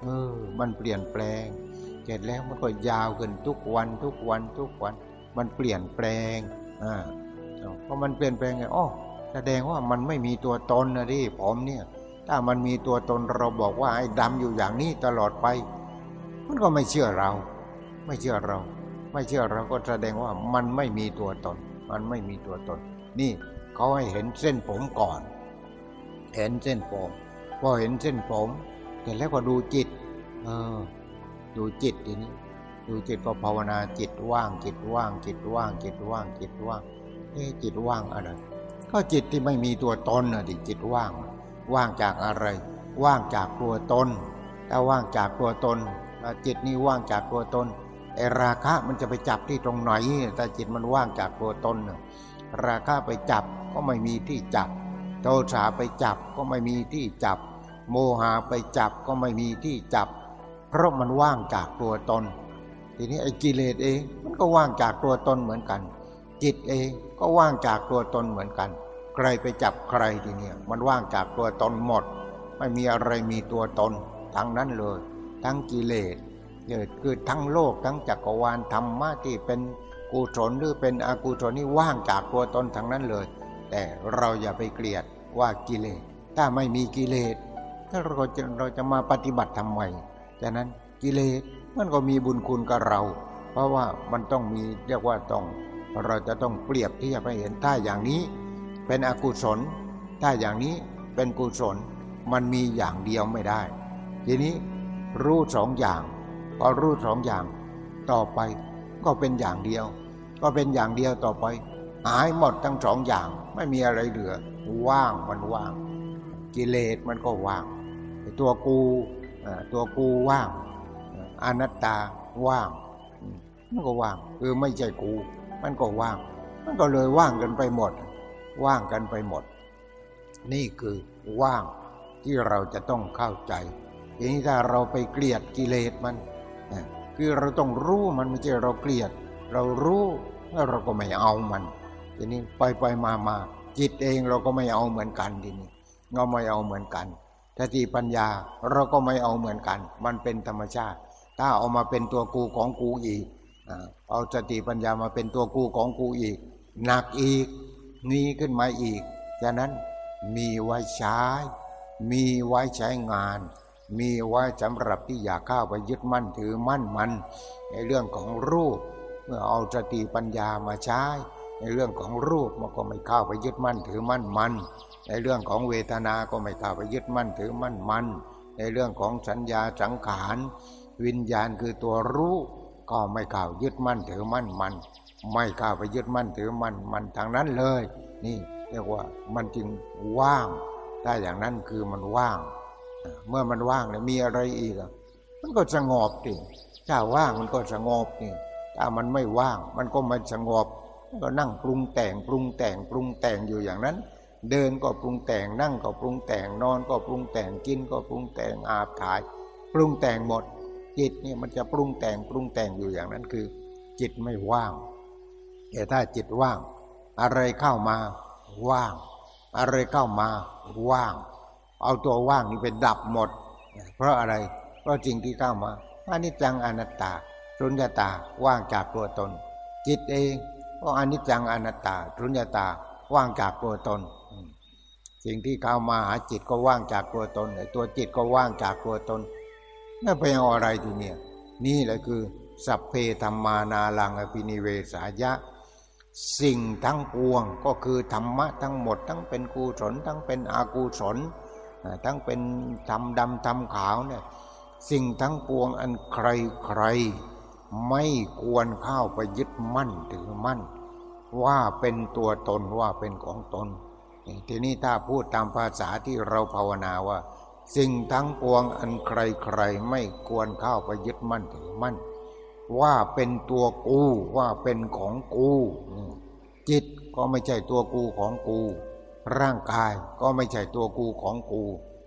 เออมันเปลี่ยนแปลงเสร็จแล้วมันก็ยาวขึ้นทุกวันทุกวันทุกวัน มันเปลี่ยนแปลงอ่าเพราะมันเปลี่ยนแปลงไงอ๋อ แสดงว่ามันไม่มีตัวตนนะดิผมเนี่ย ถ้ามันมีตัวตนเราบอกว่าไอ้ดำอยู่อย่างนี้ตลอดไป มันก็ไม่เชื่อเรา ไม่เชื่อเรา ไม่เชื่อเราก็แสดงว่ามันไม่มีตัวตน มันไม่มีตัวตน นี่เขาให้เห็นเส้นผมก่อน เห็นเส้นผมพอเห็นเส้นผมเสร็จแล้วก็ดูจิต เออ ดูจิตทีนี้ ดูจิตก็ภาวนาจิตว่างจิตว่างจิตว่างจิตว่างจิตว่างเอ๊จิตว่างอะไร ก็จิตที่ไม่มีตัวตนนะดิจิตว่าง ว่างจากอะไร ว่างจากตัวตนถ้าว่างจากตัวตนจิตนี้ว่างจากตัวตนไอราคะมันจะไปจับที่ตรงไหนแต่จิตมันว่างจากตัวตนราคะไปจับก็ไม่มีที่จับ โทสะไปจับก็ไม่มีที่จับ โมหะไปจับก็ไม่มีที่จับ เพราะมันว่างจากตัวตน ทีนี้ไอ้กิเลสเองมันก็ว่างจากตัวตนเหมือนกัน จิตเองก็ว่างจากตัวตนเหมือนกัน ใครไปจับใครทีเนี้ยมันว่างจากตัวตนหมด ไม่มีอะไรมีตัวตน ทั้งนั้นเลย ทั้งกิเลสเนี่ยคือทั้งโลกทั้งจักรวาลธรรมะที่เป็นกุศลหรือเป็นอกุศลนี่ว่างจากตัวตนทั้งนั้นเลย แต่เราอย่าไปเกลียดว่ากิเลส ถ้าไม่มีกิเลสถ้าเราจะเราจะมาปฏิบัติทำไมฉะนั้นกิเลสมันก็มีบุญคุณกับเรา เพราะว่ามันต้องมีเรียกว่าต้อง เราจะต้องเปรียบเที่จะไปเห็นถ้าอย่างนี้ เป็นอกุศล ถ้าอย่างนี้เป็นกุศลมันมีอย่างเดียวไม่ได้ ทีนี้รู้สองอย่างพอรู้สองอย่าง ต่อไปก็เป็นอย่างเดียว ก็เป็นอย่างเดียวต่อไป หายหมดทั้งสองอย่าง ไม่มีอะไรเหลือ ว่างมันว่าง กิเลสมันก็ว่าง ตัวกูตัวกูว่างอนัตตาว่างมันก็ว่างคือไม่ใช่กู มันก็ว่าง มันก็เลยว่างกันไปหมด ว่างกันไปหมด นี่คือว่างที่เราจะต้องเข้าใจทีนี้ถ้าเราไปเกลียดกิเลสมันคือเราต้องรู้มันไม่ใช่เราเกลียด เรารู้แล้วเราก็ไม่เอามัน ทีนี้ไปไปมามาจิตเองเราก็ไม่เอาเหมือนกันทีนี้เราไม่เอาเหมือนกันสติปัญญาเราก็ไม่เอาเหมือนกัน มันเป็นธรรมชาติ ถ้าเอามาเป็นตัวกูของกูอีก เอาสติปัญญามาเป็นตัวกูของกูอีก หนักอีก นี้ขึ้นมาอีกฉะนั้นมีไว้ใช้ มีไว้ใช้งาน มีไว้สำหรับที่อยากเข้าไปยึดมั่นถือมั่นมัน ในเรื่องของรูป เมื่อเอาสติปัญญามาใช้ ในเรื่องของรูปมันก็ไม่เข้าไปยึดมั่นถือมั่นมัน ในเรื่องของเวทนา ก็ไม่เข้าไปยึดมั่นถือมั่นมัน ในเรื่องของสัญญาสังขาร วิญญาณคือตัวรู้ ก็ไม่กล่าวยึดมั่นถือมั่นมัน ไม่กล่าวไปยึดมั่นถือมั่นมันทางนั้นเลย นี่เรียกว่ามันจึงว่างถ้าอย่างนั้นคือมันว่าง เมื่อมันว่างแล้วมีอะไรอีกมันก็สงบดิถ้าว่างมันก็สงบนี่ถ้ามันไม่ว่าง มันก็ไม่สงบก็นั่งปรุงแต่งปรุงแต่งปรุงแต่งอยู่อย่างนั้น เดินก็ปรุงแต่งนั่งก็ปรุงแต่งนอนก็ปรุงแต่งกินก็ปรุงแต่งอาบถ่าย ปรุงแต่งหมด จิตเนี่ยมันจะปรุงแต่งปรุงแต่งอยู่อย่างนั้นคือ จิตไม่ว่าง แต่ถ้าจิตว่าง อะไรเข้ามาว่าง อะไรเข้ามาว่าง เอาตัวว่างนี่ไปดับหมด เพราะอะไร เพราะจริงที่เข้ามาอนิจจังอนัตตาสุญญตาว่างจากตัวตน จิตเองก็อนิจจังอนัตตาสุญญตาว่างจากตัวตน สิ่งที่เข้ามาหาจิตก็ว่างจากตัวตนตัวจิตก็ว่างจากตัวตน นั่นไปเอาอะไรทีเนี่ย นี่แหละคือ สัพเพธรรมานาลังอภินิเวสายะ สิ่งทั้งปวงก็คือธรรมะทั้งหมด ทั้งเป็นกุศลทั้งเป็นอากุศลทั้งเป็นธรรมดำธรรมขาวเนี่ยสิ่งทั้งปวงอันใครใครไม่ควรเข้าไปยึดมั่นถือมั่น ว่าเป็นตัวตนว่าเป็นของตน ทีนี้ถ้าพูดตามภาษาที่เราภาวนาว่า สิ่งทั้งปวงอันใครๆไม่ควรเข้าไปยึดมั่นถือมั่น ว่าเป็นตัวกูว่าเป็นของกูจิตก็ไม่ใช่ตัวกูของกู ร่างกายก็ไม่ใช่ตัวกูของกู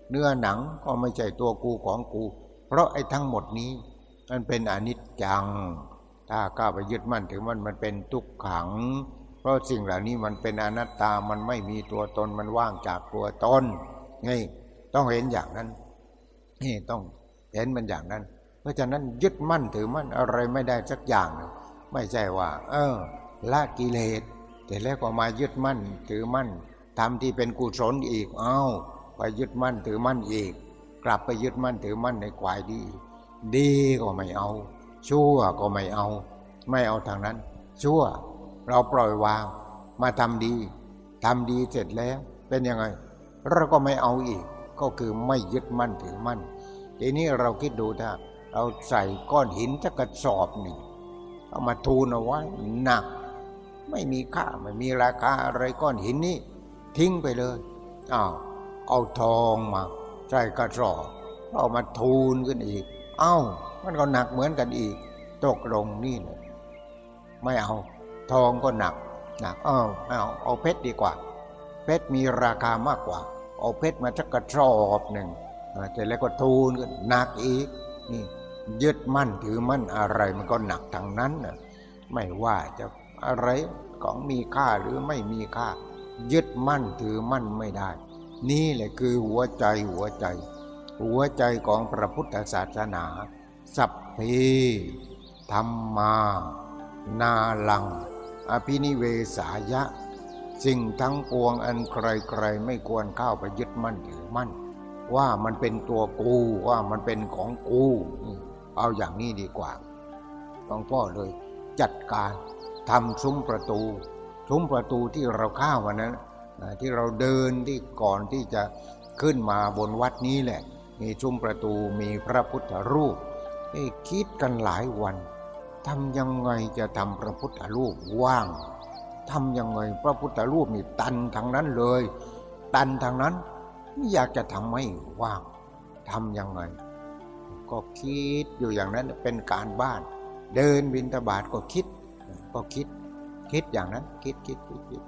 เนื้อหนังก็ไม่ใช่ตัวกูของกู เพราะไอ้ทั้งหมดนี้ มันเป็นอนิจจัง ถ้าก้าไปยึดมั่นถือมันมันเป็นทุกขัง เพราะสิ่งเหล่านี้มันเป็นอนัตตามันไม่มีตัวตนมันว่างจากตัวตนไง ต้องเห็นอย่างนั้น นี่ต้องเห็นมันอย่างนั้น เพราะฉะนั้นยึดมั่นถือมั่นอะไรไม่ได้สักอย่างไม่ใช่ว่า เออละกิเลสแต่แล้วก็มายึดมั่นถือมั่นทำที่เป็นกุศลอีก เอา้าไปยึดมั่นถือมั่นอีก กลับไปยึดมั่นถือมั่นในควายดี ดีก็ไม่เอา ชั่วก็ไม่เอา ไม่เอาทางนั้น ชั่ว เราปล่อยวาง มาทำดีทำดีเสร็จแล้ว เป็นยังไง เราก็ไม่เอาอีก ก็คือไม่ยึดมั่นถือมั่น ทีนี้เราคิดดูถ้าเราใส่ก้อนหินจะกระสอบหนึ่งเอามาทูนเอาไว้หนัก ไม่มีค่าไม่มีราคาอะไรก้อนหินนี้ทิ้งไปเลยอ้าวเอาทองมาใส่กระสอบเอามาทูนขึ้นอีก เอ้า มันก็หนักเหมือนกันอีก ตกลงนี่เลยไม่เอา ทองก็หนักหนักเออเอาเอาเพชรดีกว่า เพชรมีราคามากกว่า เอาเพชรมาสักกระสอบหนึ่งแต่แล้วก็ทูลกันหนักอีกนี่ยึดมั่นถือมั่นอะไรมันก็หนักทางนั้นน่ะไม่ว่าจะอะไรของมีค่าหรือไม่มีค่า ยึดมั่นถือมั่นไม่ได้ นี่แหละคือหัวใจหัวใจ หัวใจของพระพุทธศาสนา สัพเพธรรมา นาลัง อภินิเวสายะ สิ่งทั้งปวงอันใครๆไม่ควรเข้าไปยึดมั่นถือมั่น ว่ามันเป็นตัวกูว่ามันเป็นของกูเอาอย่างนี้ดีกว่าหลวงพ่อเลย จัดการทำซุ้มประตู ซุ้มประตูที่เราข้าวันนั้นที่เราเดินที่ก่อนที่จะขึ้นมาบนวัดนี้แหละ มีซุ้มประตูมีพระพุทธรูปคิดกันหลายวันทำยังไงจะทำพระพุทธรูปว่าง ทำยังไงพระพุทธรูปนี่ตันทางนั้นเลย ตันทางนั้นอยากจะทำให้ว่างทำยังไง ก็คิดอยู่อย่างนั้นเป็นการบ้าน เดินบินตบาทก็คิด ก็คิด คิดอย่างนั้น คิดคิดคิดคิด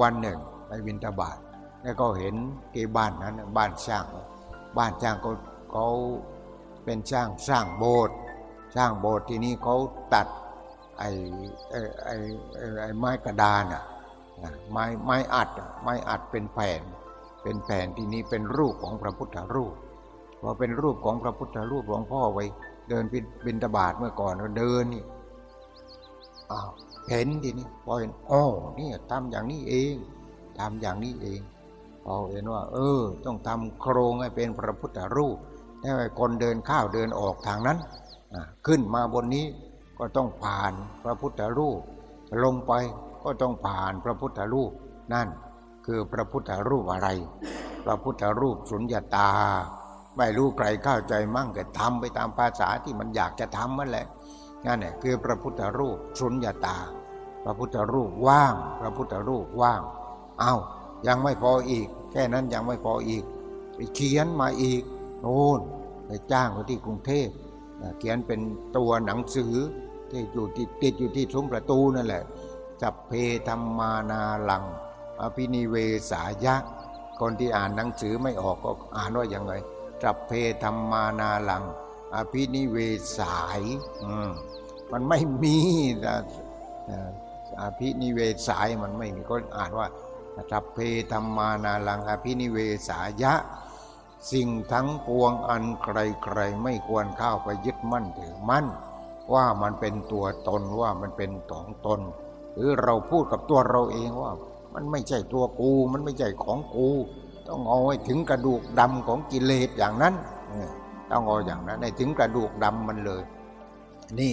วันหนึ่งไปบินตบาทแล้วก็เห็นที่บ้านนั้นบ้านช่าง บ้านช่างเขาเขาเป็นช่างสร้างโบสถ์สร้างโบสถ์ที่นี่เขาตัด ไอ้ไอ้ไอ้ไอ้ไม้กระดานอะไม้ไม้อัดไม้อัดเป็นแผ่น เป็นแผ่นที่นี้เป็นรูปของพระพุทธรูปพอเป็นรูปของพระพุทธรูปหลวงพ่อไว้ เดินบินตบาทเมื่อก่อนเราเดินนี่อ้าวเห็นทีนี้พอเห็นอ๋อนี่ทำอย่างนี้เองทำอย่างนี้เองพอเห็นว่า เออ ต้องทำโครงให้เป็นพระพุทธรูปให้คนเดินข้าวเดินออกทางนั้นขึ้นมาบนนี้ ก็ต้องผ่านพระพุทธรูป ลงไปก็ต้องผ่านพระพุทธรูป นั่นคือพระพุทธรูปอะไร พระพุทธรูปสุญญาตา ไม่รู้ใครเข้าใจมั่งก็ทำไปตามภาษาที่มันอยากจะทำนั่นแหละนั่นแหละคือพระพุทธรูปสุญญาตา พระพุทธรูปว่าง พระพุทธรูปว่าง เอา้ายังไม่พออีก แค่นั้นยังไม่พออีกไปเขียนมาอีกโน่นไปจ้างไปที่กรุงเทพเขียนเป็นตัวหนังสือ ที่อยู่ติดติดอยู่ที่ซุ้มประตูนั่นแหละจับเพธรรมานาลัง อภินิเวสายะ คนที่อ่านหนังสือไม่ออกก็อ่านว่าอย่างไรจับเพธรรมานาลัง อภินิเวสายมันไม่มีนะอภินิเวสายมันไม่มีก็อ่านว่าจับเพธรรมานาลัง อภินิเวสายะ สิ่งทั้งปวงอันใครๆไม่ควรเข้าไปยึดมั่นถือมั่น ว่ามันเป็นตัวตนว่ามันเป็นของตน หรือเราพูดกับตัวเราเองว่า มันไม่ใช่ตัวกู มันไม่ใช่ของกู ต้องเอาให้ถึงกระดูกดำของกิเลสอย่างนั้นต้องเอาอย่างนั้นให้ถึงกระดูกดำมันเลย นี่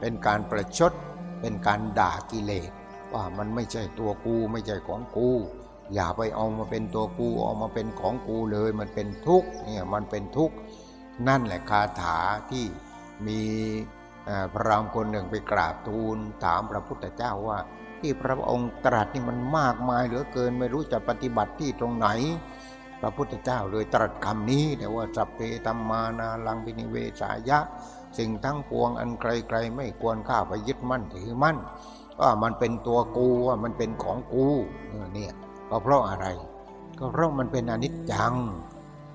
เป็นการประชดเป็นการด่ากิเลสว่ามันไม่ใช่ตัวกูไม่ใช่ของกู อย่าไปเอามาเป็นตัวกูเอามาเป็นของกูเลยมันเป็นทุกข์เนี่ยมันเป็นทุกข์นั่นแหละคาถาที่มี พระรามคนหนึ่งไปกราบทูลถามพระพุทธเจ้าว่า ที่พระองค์ตรัสนี่มันมากมายเหลือเกินไม่รู้จะปฏิบัติที่ตรงไหน พระพุทธเจ้าเลยตรัสคำนี้แต่ว่าสัพเพธรรมานาลังปินิเวสายะ สิ่งทั้งปวงอันไกลๆไม่ควรข้าไปยึดมั่นถือมั่นว่ามันเป็นตัวกูว่ามันเป็นของกูเนี่ยก็เพราะอะไร ก็เพราะมันเป็นอนิจจัง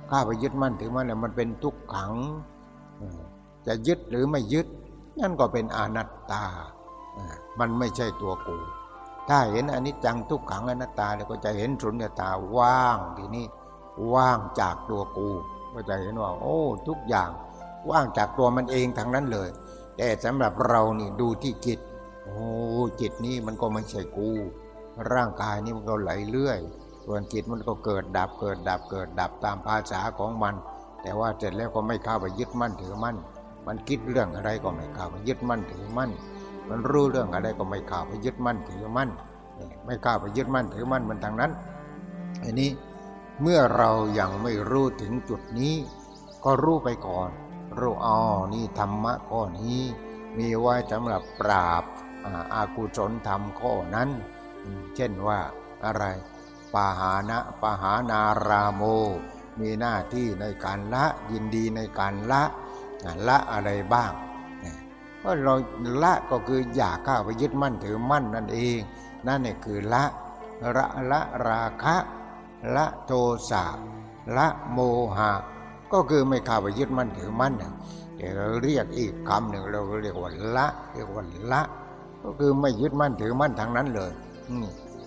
ข้าไปยึดมั่นถือมั่นเนี่ยมันเป็นทุกขัง จะยึดหรือไม่ยึด นั่นก็เป็นอนัตตา มันไม่ใช่ตัวกู ถ้าเห็นอนิจจังทุกขังอนัตตาแล้วก็จะเห็นสุญญตาว่างทีนี้ว่างจากตัวกู ก็จะเห็นว่า โอ้ ทุกอย่างว่างจากตัวมันเองทั้งนั้นเลย แต่สำหรับเรานี่ดูที่จิต โอ้จิตนี้มันก็ไม่ใช่กู ร่างกายนี่มันก็ไหลเรื่อย ส่วนจิตมันก็เกิดดับเกิดดับเกิดดับตามภาษาของมัน แต่ว่าเสร็จแล้วก็ไม่เข้าไปยึดมั่นถือมั่น มันคิดเรื่องอะไรก็ไม่เข้าไปยึดมั่นถือมั่น มันรู้เรื่องอะไรก็ไม่เข้าไปยึดมั่นถือมั่น ไม่เข้าไปยึดมั่นถือมั่นมันทางนั้นอันนี้เมื่อเรายังไม่รู้ถึงจุดนี้ ก็รู้ไปก่อนรู้อ๋อนี่ธรรมะข้อนี้ มีไว้สำหรับปราบอากุศลธรรมข้อนั้น เช่นว่าอะไรปาหานะปาหานาราโม มีหน้าที่ในการละยินดีในการละ ละอะไรบ้างก็เราละก็คืออยากข้าไปยึดมั่นถือมั่นนั่นเอง นั่นเนี่ยคือละละละราคะ ละโทสะละโมหะ ก็คือไม่เข้าไปยึดมั่นถือมั่นนะแต่เราเรียกอีกคำหนึ่งเราเรียกว่าละเรียกว่าละ ก็คือไม่ยึดมั่นถือมั่นทางนั้นเลย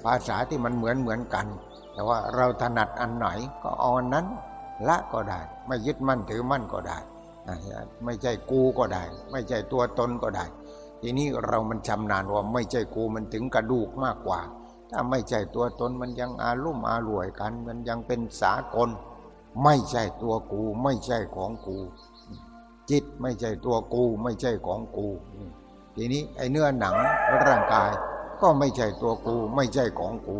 ภาษาที่มันเหมือนเหมือนกัน แต่ว่าเราถนัดอันไหนก็เอาอันนั้น ละก็ได้ ไม่ยึดมั่นถือมั่นก็ได้ ไม่ใช่กูก็ได้ ไม่ใช่ตัวตนก็ได้ ทีนี้เรามันชำนาญว่าไม่ใช่กูมันถึงกระดูกมากกว่า ถ้าไม่ใช่ตัวตนมันยังอารุ่มอารวยกัน มันยังเป็นสากล ไม่ใช่ตัวกู ไม่ใช่ของกู จิตไม่ใช่ตัวกู ไม่ใช่ของกู ทีนี้ไอ้เนื้อหนังร่างกาย ก็ไม่ใช่ตัวกู ไม่ใช่ของกู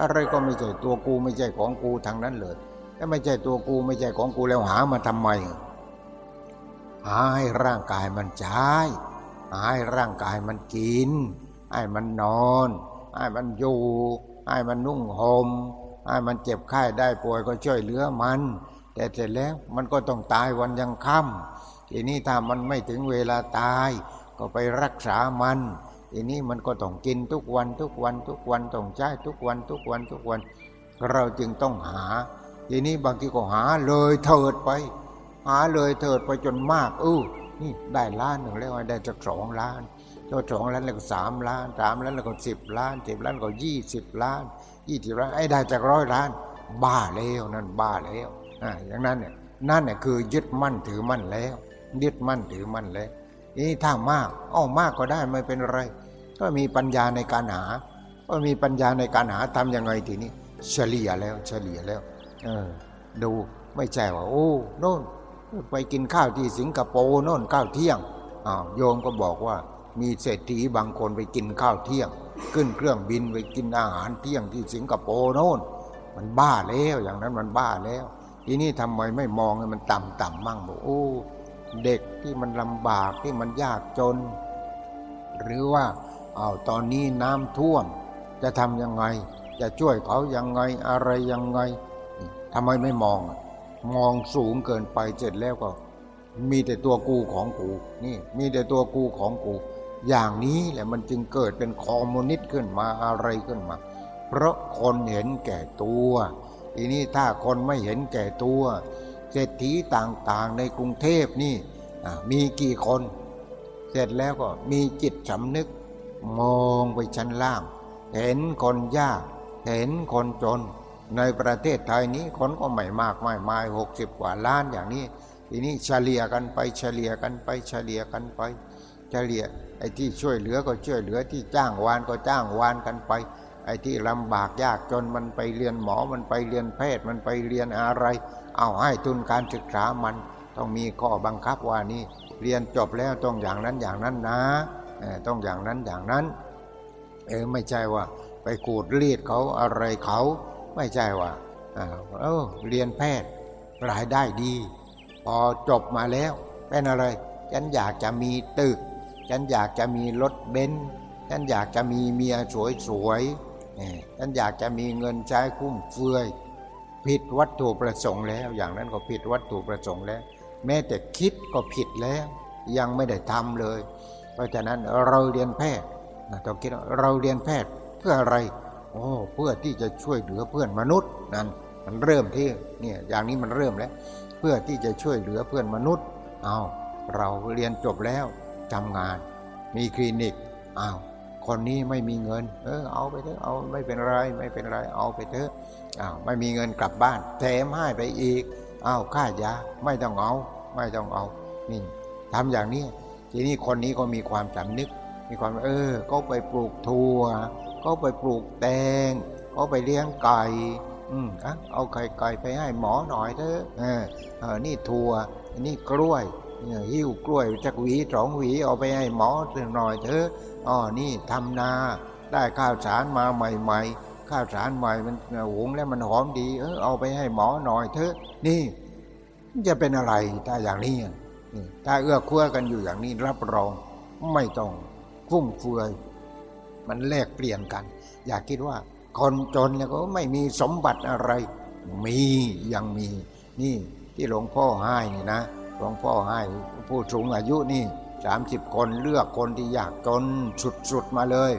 อะไรก็ไม่ใช่ตัวกู ไม่ใช่ของกูทางนั้นเลยถ้าไม่ใช่ตัวกูไม่ใช่ของกูแล้วหามาทำไม หาให้ร่างกายมันใช้หาให้ร่างกายมันกิน ให้มันนอน ให้มันอยู่ ให้มันนุ่งหม่มให้มันเจ็บไข้ได้ป่วยก็ช่วยเหลือมัน แต่เสร็จแล้วมันก็ต้องตายวันยังค่ำทีนี้ถ้ามันไม่ถึงเวลาตาย ก็ไปรักษามันทีนี้มันก็ต้องกินทุกวันทุกวันทุกวันต้องใช้ทุกวันทุกวันทุกวัน เราจึงต้องหา ทีนี้บางทีก็หาเลยเถิดไป หาเลยเถิดไปจนมากอู้นี่ได้ล้านหนึ่งแล้วได้จากสองล้านก็สองล้านแล้วก็สามล้านสามล้านแล้วก็สิบล้านสิบล้านก็ยี่สิบล้านยี่สิบล้านไอ้ได้จากร้อยล้าน บ้าแล้วนั่นบ้าแล้วอ่าอย่างนั้นเนี่ยนั่นเนี่ยคือยึดมั่นถือมั่นแล้ว ยึดมั่นถือมั่นแล้วนี่ถ้ามากอ้อมากก็ได้ไม่เป็นไร ก็มีปัญญาในการหา ก็มีปัญญาในการหาทำยังไงทีนี้ เฉลี่ยแล้ว เฉลี่ยแล้ว เออ ดูไม่ใช่ว่า โอ้โน่น ไปกินข้าวที่สิงคโปร์โน่นข้าวเที่ยงอ้าวโยมก็บอกว่า มีเศรษฐีบางคนไปกินข้าวเที่ยง ขึ้นเครื่องบินไปกินอาหารเที่ยงที่สิงคโปร์โน่น มันบ้าแล้วอย่างนั้นมันบ้าแล้ว ทีนี้ทำไมไม่มองให้มันต่ำต่ำมั่งบอกโอ้เด็กที่มันลำบากที่มันยากจน หรือว่าอ้าวตอนนี้น้ำท่วม จะทำยังไง จะช่วยเขายังไงอะไรยังไงทำไมไม่มอง มองสูงเกินไปเสร็จแล้วก็ มีแต่ตัวกูของกูนี่ มีแต่ตัวกูของกู อย่างนี้แหละมันจึงเกิดเป็นคอมมิวนิสต์ขึ้นมาอะไรขึ้นมา เพราะคนเห็นแก่ตัวทีนี้ถ้าคนไม่เห็นแก่ตัวเศรษฐีต่างๆในกรุงเทพนี่มีกี่คน เสร็จแล้วก็มีจิตสำนึก มองไปชั้นล่าง เห็นคนยาก เห็นคนจน ในประเทศไทยนี้คนก็ไม่มากไม่ไม่หกสิบกว่าล้านอย่างนี้ทีนี้เฉลี่ยกันไปเฉลี่ยกันไปเฉลี่ยกันไป เฉลี่ยไอ้ที่ช่วยเหลือก็ช่วยเหลือที่จ้างวานก็จ้างวานกันไป ไอ้ที่ลำบากยากจนมันไปเรียนหมอมันไปเรียนแพทย์มันไปเรียนอะไร เอาให้ทุนการศึกษามันต้องมีข้อบังคับว่านี่เรียนจบแล้วต้องอย่างนั้นอย่างนั้นนะต้องอย่างนั้นอย่างนั้นเออไม่ใช่ว่าไปกูดเลียดเขาอะไรเขา ไม่ใช่ว่าเออเรียนแพทย์รายได้ดี พอจบมาแล้วเป็นอะไร ฉันอยากจะมีตึก ฉันอยากจะมีรถเบนซ์ฉันอยากจะมีเมียสวยๆฉันอยากจะมีเงินใช้คุ้มเฟือยผิดวัตถุประสงค์แล้ว อย่างนั้นก็ผิดวัตถุประสงค์แล้ว แม้แต่คิดก็ผิดแล้ว ยังไม่ได้ทำเลย เพราะฉะนั้นเราเรียนแพทย์ต้องคิดเราเรียนแพทย์เพื่ออะไร โอ้เพื่อที่จะช่วยเหลือเพื่อนมนุษย์นั่นมันเริ่มที่เนี่ยอย่างนี้มันเริ่มแล้ว เพื่อที่จะช่วยเหลือเพื่อนมนุษย์เอาเราเรียนจบแล้วทำงาน มีคลินิกอ้าวคนนี้ไม่มีเงิน เออเอาไปเถอะเอาไม่เป็นไรไม่เป็นไรเอาไปเถอะอ้าวไม่มีเงินกลับบ้านแถมให้ไปอีกอ้าวค่ายาไม่ต้องเอา ไม่ต้องเอานี่ทำอย่างนี้ทีนี้คนนี้ก็มีความจำนึก มีความเออก็ไปปลูกทัว เขาไปปลูกแตงเขาไปเลี้ยงไก่อืมอะเอาไข่ไก่ไปให้หมอหน่อยเถอะเออเออนี่ถั่วนี่กล้วยหิ้วกล้วยจักหวีสองหวีเอาไปให้หมอหน่อยเถอะอ๋อนี่ทำนาได้ข้าวสารมาใหม่ ๆ ข้าวสารใหม่มันหุงแล้วมันหอมดี เออเอาไปให้หมอหน่อยเถอะนี่จะเป็นอะไรถ้าอย่างนี้ถ้าเอื้อเฟื้อกันอยู่อย่างนี้รับรองไม่ต้องฟุ่มเฟือย มันแลกเปลี่ยนกัน อย่าคิดว่าคนจนแล้วก็ไม่มีสมบัติอะไร มียังมี นี่ที่หลวงพ่อให้นี่นะหลวงพ่อให้ผู้สูงอายุนี่สามสิบคนเลือกคนที่อยากจนสุดๆมาเลย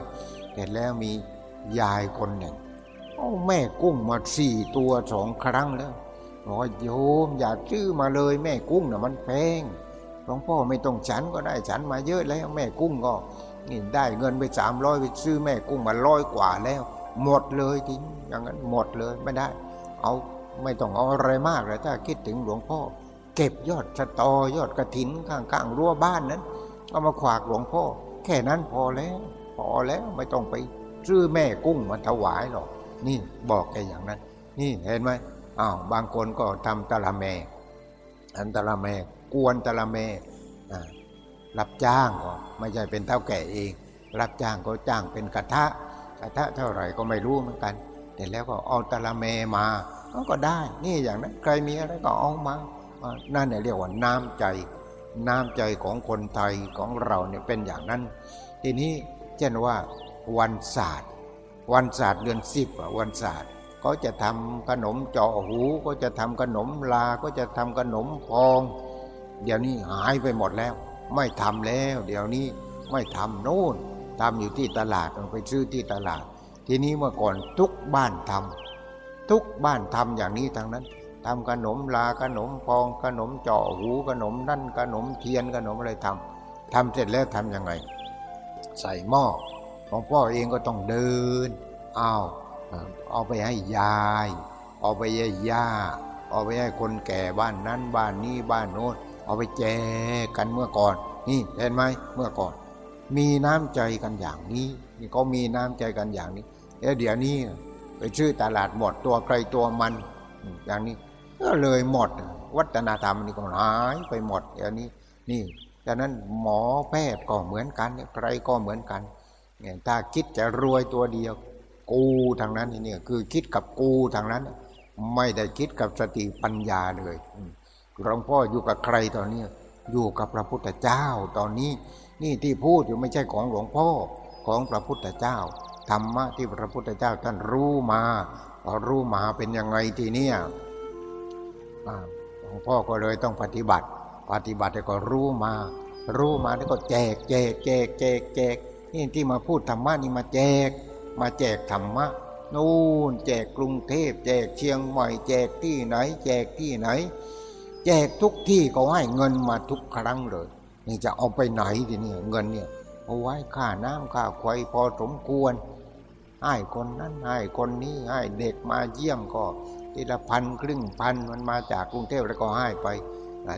เห็นแล้วมียายคนหนึ่งโอ้แม่กุ้งมาสี่ตัวสองครั้งแล้วบอกว่าโยมอย่าชื่อมาเลยแม่กุ้งนะ่ะมันแพงหลวงพ่อไม่ต้องฉันก็ได้ฉันมาเยอะแล้วแม่กุ้งก็ นี่ได้เงินไปสามร้อยไปซื้อแม่กุ้งมาร้อยกว่าแล้ว หมดเลยทีนี้อย่างนั้นหมดเลยไม่ได้ เอาไม่ต้องเอาอะไรมากเลยถ้าคิดถึงหลวงพ่อ เก็บยอดสตอยอดกระถินข้างๆรั้วบ้านนั้น เอามาขวากหลวงพ่อ แค่นั้นพอแล้ว พอแล้วไม่ต้องไปซื้อแม่กุ้งมาถวายหรอก นี่บอกแกอย่างนั้น นี่เห็นไหมอ้าวบางคนก็ทำตะละแมอันตะละแมกวนตะละแม รับจ้างก็ไม่ใช่เป็นเท่าแก่เอง รับจ้างก็จ้างเป็นกระทะกระทะเท่าไหร่ก็ไม่รู้เหมือนกันแต่แล้วก็เอาตะละแมมาก็ได้ นี่อย่างนั้นใครมีอะไรก็เอามานั่นเนี่ยเรียกว่าน้ำใจน้ำใจของคนไทยของเราเนี่ยเป็นอย่างนั้น ทีนี้เช่นว่าวันศาสตร์ วันศาสตร์เดือนสิบวันศาสตร์ก็จะทำขนมจาะหูก็จะทำขนมลาก็จะทำขนมพอง เดี๋ยวนี้หายไปหมดแล้ว ไม่ทำแล้ว เดี๋ยวนี้ไม่ทำโน่นทำอยู่ที่ตลาดไปซื้อที่ตลาด ทีนี้เมื่อก่อนทุกบ้านทำทุกบ้านทำอย่างนี้ทางนั้นทำขนมลาขนมพองขนมเจาะหูขนมนั่นขนมเทียนขนมอะไรทำทำเสร็จแล้วทำยังไง ใส่หม้อของพ่อเองก็ต้องเดินเอาเอาไปให้ยาย เอาไปให้ย่า เอาไปให้คนแก่บ้านนั้นบ้านนี้บ้านโน้น เอาไปแจกกันเมื่อก่อน นี่เห็นไหมเมื่อก่อน มีน้ำใจกันอย่างนี้นี่ก็มีน้ำใจกันอย่างนี้แล้วเดี๋ยวนี้ไปชื่อตลาดหมดตัวใครตัวมัน อย่างนี้ก็เลยหมดวัฒนธรรมนี่ก็หายไปหมดเดี๋ยวนี้ นี่ดังนั้นหมอแพทย์ก็เหมือนกันใครก็เหมือนกันเนี่ยถ้าคิดจะรวยตัวเดียว กูทางนั้นนี่คือคิดกับกูทางนั้น ไม่ได้คิดกับสติปัญญาเลย หลวงพ่ออยู่กับใครตอนนี้ อยู่กับพระพุทธเจ้าตอนนี้ นี่ที่พูดอยู่ไม่ใช่ของหลวงพ่อของพระพุทธเจ้าธรรมะที่พระพุทธเจ้าท่านรู้มาพอรู้มาเป็นยังไงทีเนี้ยหลวงพ่อก็เลยต้องปฏิบัติ ปฏิบัติแล้วก็รู้มา รู้มาแล้วก็แจกแจกแจกแจกแจกนี่ที่มาพูดธรรมะนี่มาแจก มาแจกธรรมะนู่นแจกกรุงเทพ แจกเชียงใหม่แจกที่ไหน แจกที่ไหน แจกทุกที่ก็ให้เงินมาทุกครั้งเลย นี่จะเอาไปไหนทีนี้เงินเนี่ยเอาไว้ค่าน้ำค่าไฟพอสมควรให้คนนั้นให้คนนี้ให้เด็กมาเยี่ยมก็ทีละพันครึ่งพันมันมาจากกรุงเทพแล้วก็ให้ไป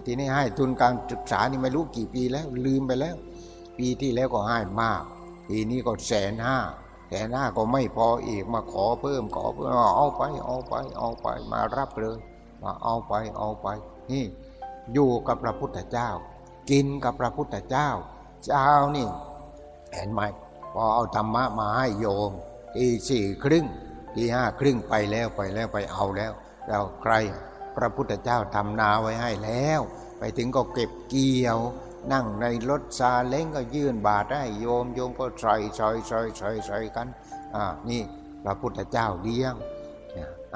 ทีนี้ให้ทุนการศึกษานี่ไม่รู้กี่ปีแล้วลืมไปแล้ว ปีที่แล้วก็ให้มาก ปีนี้ก็แสนห้าแต่หน้าก็ไม่พออีกมาขอเพิ่มขอเพิ่มเอาไปเอาไปเอาไปมารับเลยมาเอาไปเอาไป นี่อยู่กับพระพุทธเจ้า กินกับพระพุทธเจ้า เจ้านี่เห็นไหมพอเอาธรรมะมาให้โยมทีสี่ครึ่งทีห้าครึ่งไปแล้วไปแล้วไปเอาแล้ว เราใครพระพุทธเจ้าทำนาไว้ให้แล้ว ไปถึงก็เก็บเกี่ยว นั่งในรถซาเล้งก็ยื่นบาตรให้โยมโยมก็ใส่ใส่ใส่ใส่ใส่กันอ่านี่พระพุทธเจ้าเลี้ยง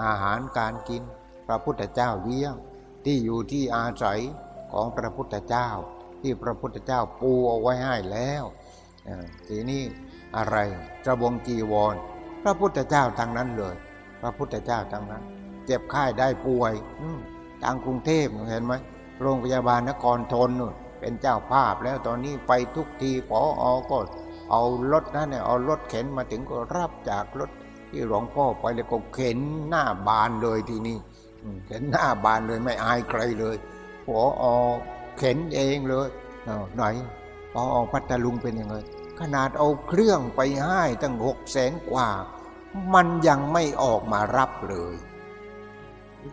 อาหารการกิน พระพุทธเจ้าเลี้ยง ที่อยู่ที่อาศัยของพระพุทธเจ้า ที่พระพุทธเจ้าปูเอาไว้ให้แล้วทีนี้อะไรจะบงจีวร พระพุทธเจ้าทางนั้นเลย พระพุทธเจ้าทางนั้น เจ็บไข้ได้ป่วยทางกรุงเทพเห็นไหมโรงพยาบาลนครทนนู่นเป็นเจ้าภาพแล้วตอนนี้ไปทุกทีพออก็เอารถนั่นเนี่ยเอารถเข็นมาถึงก็รับจากรถที่หลวงพ่อไปแล้วก็เข็นหน้าบานเลยทีนี้ เข็นหน้าบานเลยไม่อายใครเลยพออเข็นเองเลยไหนพออพัทลุงเป็นยังไงขนาดเอาเครื่องไปให้ตั้งหกแสนกว่า มันยังไม่ออกมารับเลย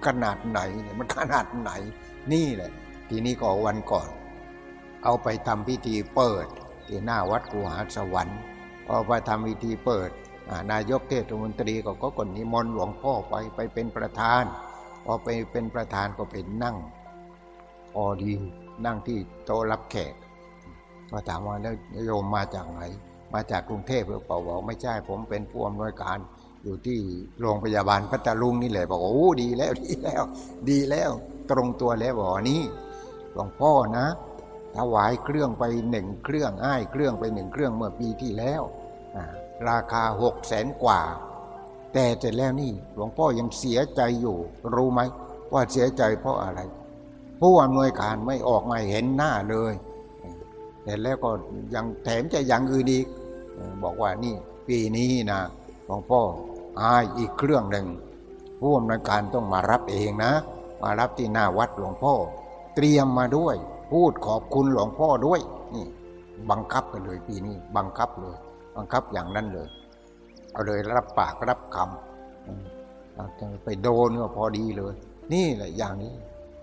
ขนาดไหนเนี่ยมันขนาดไหน นี่แหละ ทีนี้ก็วันก่อน เอาไปทำพิธีเปิด ที่หน้าวัดกูหาสวรรค์พอไปทำพิธีเปิดนายกเทศมนตรีก็ก็กนิมนต์หลวงพ่อไปไปเป็นประธาน พอไปเป็นประธานก็เป็นนั่งพอดีนั่งที่โต๊ะรับแขกก็ถามว่าแล้วโยมมาจากไหน มาจากกรุงเทพหรือเปล่าบอกไม่ใช่ผมเป็นผู้อำนวยการอยู่ที่โรงพยาบาลพัทลุงนี่แหละบอกโอ้ดีแล้วดีแล้ว ดีแล้วตรงตัวแล้วบอกนี่หลวงพ่อนะถวายเครื่องไปหนึ่งเครื่องอ้ายเครื่องไปหนึ่งเครื่องเมื่อปีที่แล้ว ราคาหกแสนกว่า แต่เสร็จแล้วนี่หลวงพ่อยังเสียใจอยู่ รู้ไหมว่าเสียใจเพราะอะไร ผู้อำนวยการไม่ออกมาเห็นหน้าเลยเห็นแล้วก็ยังแถมจะยังอื่นอีกบอกว่านี่ปีนี้นะหลวงพ่ออายอีกเครื่องหนึ่งผู้อำนวยการต้องมารับเองนะ มารับที่หน้าวัดหลวงพ่อ เตรียมมาด้วย พูดขอบคุณหลวงพ่อด้วยนี่บังคับกันเลยปีนี้ บังคับเลย บังคับอย่างนั้นเลย เอาเลยรับปากรับคำไปโดนก็พอดีเลย นี่แหละอย่างนี้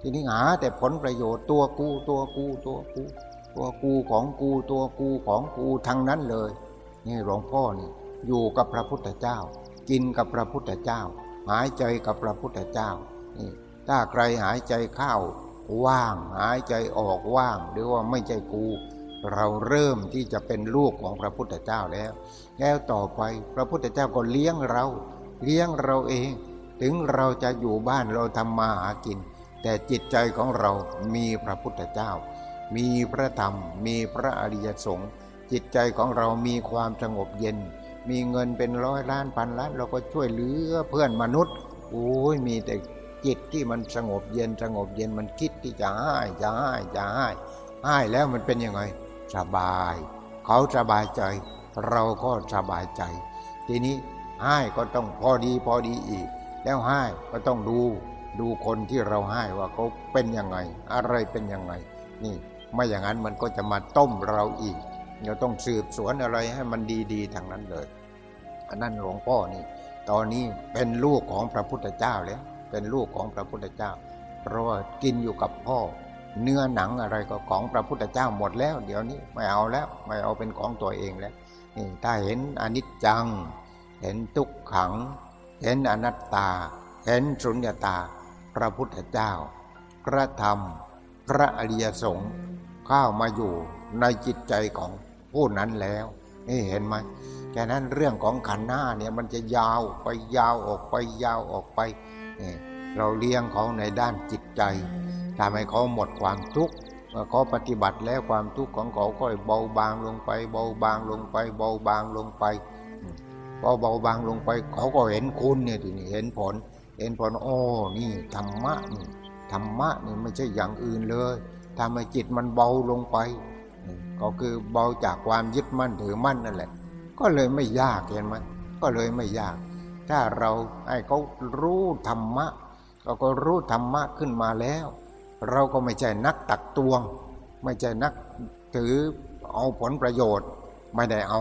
ทีนี้หา แต่ผลประโยชน์ตัวกูตัวกูตัวกู ตัวกูของกูตัวกูของกูทั้งนั้นเลย นี่หลวงพ่อนี่อยู่กับพระพุทธเจ้า กินกับพระพุทธเจ้า หายใจกับพระพุทธเจ้านี่ถ้าใครหายใจเข้าว่าง หายใจออกว่างหรือว่าไม่ใช่กู เราเริ่มที่จะเป็นลูกของพระพุทธเจ้าแล้ว แล้วต่อไปพระพุทธเจ้าก็เลี้ยงเรา เลี้ยงเราเอง ถึงเราจะอยู่บ้านเราทำมาหากิน แต่จิตใจของเรามีพระพุทธเจ้า มีพระธรรม มีพระอริยสงฆ์จิตใจของเรามีความสงบเย็น มีเงินเป็นร้อยล้านพันล้าน เราก็ช่วยเหลือเพื่อนมนุษย์โอ้ยมีแต่จิตที่มันสงบเย็นสงบเย็นมันคิดที่จะให้จะให้จะให้ให้แล้วมันเป็นยังไงสบาย เขาสบายใจ เราก็สบายใจ ทีนี้ให้ก็ต้องพอดีพอดีอีก แล้วให้ก็ต้องดูดูคนที่เราให้ว่าเขาเป็นยังไง อะไรเป็นยังไง นี่ไม่อย่างนั้นมันก็จะมาต้มเราอีกเราต้องสืบสวนอะไรให้มันดีๆทางนั้นเลยอันนั้นหลวงพ่อนี่ ตอนนี้เป็นลูกของพระพุทธเจ้าแล้วเป็นลูกของพระพุทธเจ้า เพราะว่ากินอยู่กับพ่อ เนื้อหนังอะไรก็ของพระพุทธเจ้าหมดแล้ว เดี๋ยวนี้ไม่เอาแล้ว ไม่เอาเป็นของตัวเองแล้ว นี่ถ้าเห็นอนิจจัง เห็นทุกขัง เห็นอนัตตา เห็นสุญญตา พระพุทธเจ้า พระธรรม พระอริยสงฆ์เข้ามาอยู่ในจิตใจของผู้นั้นแล้ว นี่เห็นไหมแค่นั้นเรื่องของขันหน้าเนี่ยมันจะยาวไปยาวออกไปยาวออกไป เราเลี้ยงเขาในด้านจิตใจทำให้เขาหมดความทุกข์ เมื่อเขาปฏิบัติแล้วความทุกข์ของเขาก็เบาบางลงไป เบาบางลงไป เบาบางลงไปพอเบาบางลงไป เขาก็เห็นคุณเนี่ยทีนี้เห็นผล เห็นผลโอ้นี่ธรรมะนี่ธรรมะนี่ไม่ใช่อย่างอื่นเลยทำให้จิตมันเบาลงไป ก็คือเบาจากความยึดมั่นถือมั่นนั่นแหละ ก็เลยไม่ยากเห็นไหมก็เลยไม่ยาก ถ้าเราให้เขารู้ธรรมะเราก็รู้ธรรมะขึ้นมาแล้ว เราก็ไม่ใช่นักตักตวง ไม่ใช่นักถือเอาผลประโยชน์ไม่ได้เอา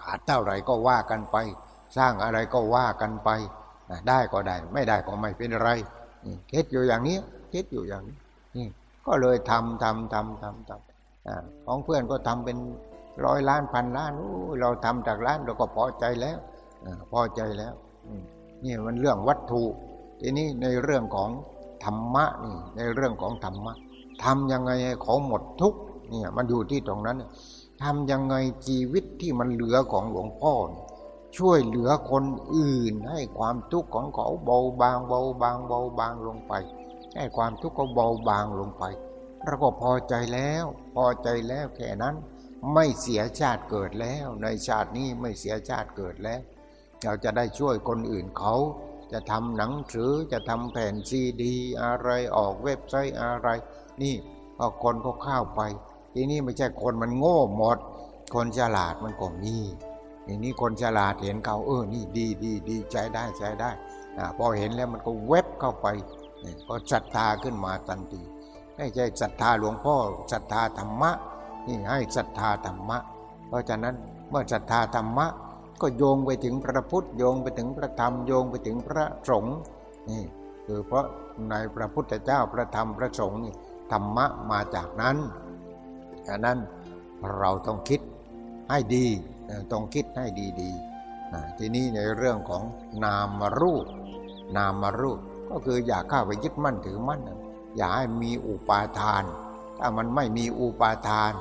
ขาดเท่าไหร่ก็ว่ากันไป สร้างอะไรก็ว่ากันไป ได้ก็ได้ ไม่ได้ก็ไม่เป็นไรคิดอยู่อย่างนี้คิดอยู่อย่างนี้นี่ก็เลยทำทำทำทำทำของเพื่อนก็ทำเป็นร้อยล้านพันล้านเราทำจากล้านเราก็พอใจแล้วพอใจแล้วนี่มันเรื่องวัตถุ ทีนี้ในเรื่องของ ธรรมะนี่ในเรื่องของธรรมะทำยังไงให้เขาหมดทุกเนี่ยมันอยู่ที่ตรงนั้นทำยังไงชีวิตที่มันเหลือของหลวงพ่อ ช่วยเหลือคนอื่น ให้ความทุกข์ของเขาเบาบางเบาบางเบาบางลงไป ให้ความทุกข์ก็เบาบางลงไปเราก็พอใจแล้ว พอใจแล้วแค่นั้น ไม่เสียชาติเกิดแล้ว ในชาตินี้ไม่เสียชาติเกิดแล้ว เราจะได้ช่วยคนอื่นเขา จะทำหนังสือจะทำแผ่นซีดี อะไรออกเว็บไซต์อะไร นี่พอคนก็เข้าไป ทีนี้ไม่ใช่คนมันโง่หมด คนฉลาดมันก็มีทีนี้คนฉลาดเห็นเขาเออนี่ดีดีดีใจได้ใจได้พอเห็นแล้วมันก็เว็บเข้าไปก็ศรัทธาขึ้นมาทันทีไม่ใช่ศรัทธาหลวงพ่อศรัทธาธรรมะนี่ให้ศรัทธาธรรมะ เพราะฉะนั้นเมื่อศรัทธาธรรมะ ก็โยงไปถึงพระพุทธโยงไปถึงพระธรรมโยงไปถึงพระสงฆ์นี่คือเพราะในพระพุทธเจ้าพระธรรมพระสงฆ์นี่ธรรมะมาจากนั้นดังนั้นเราต้องคิดให้ดีต้องคิดให้ดีๆทีนี้ในเรื่องของนามรูป นามรูปก็คืออย่าเข้าไปยึดมั่นถือมั่น อย่าให้มีอุปาทาน ถ้ามันไม่มีอุปาทาน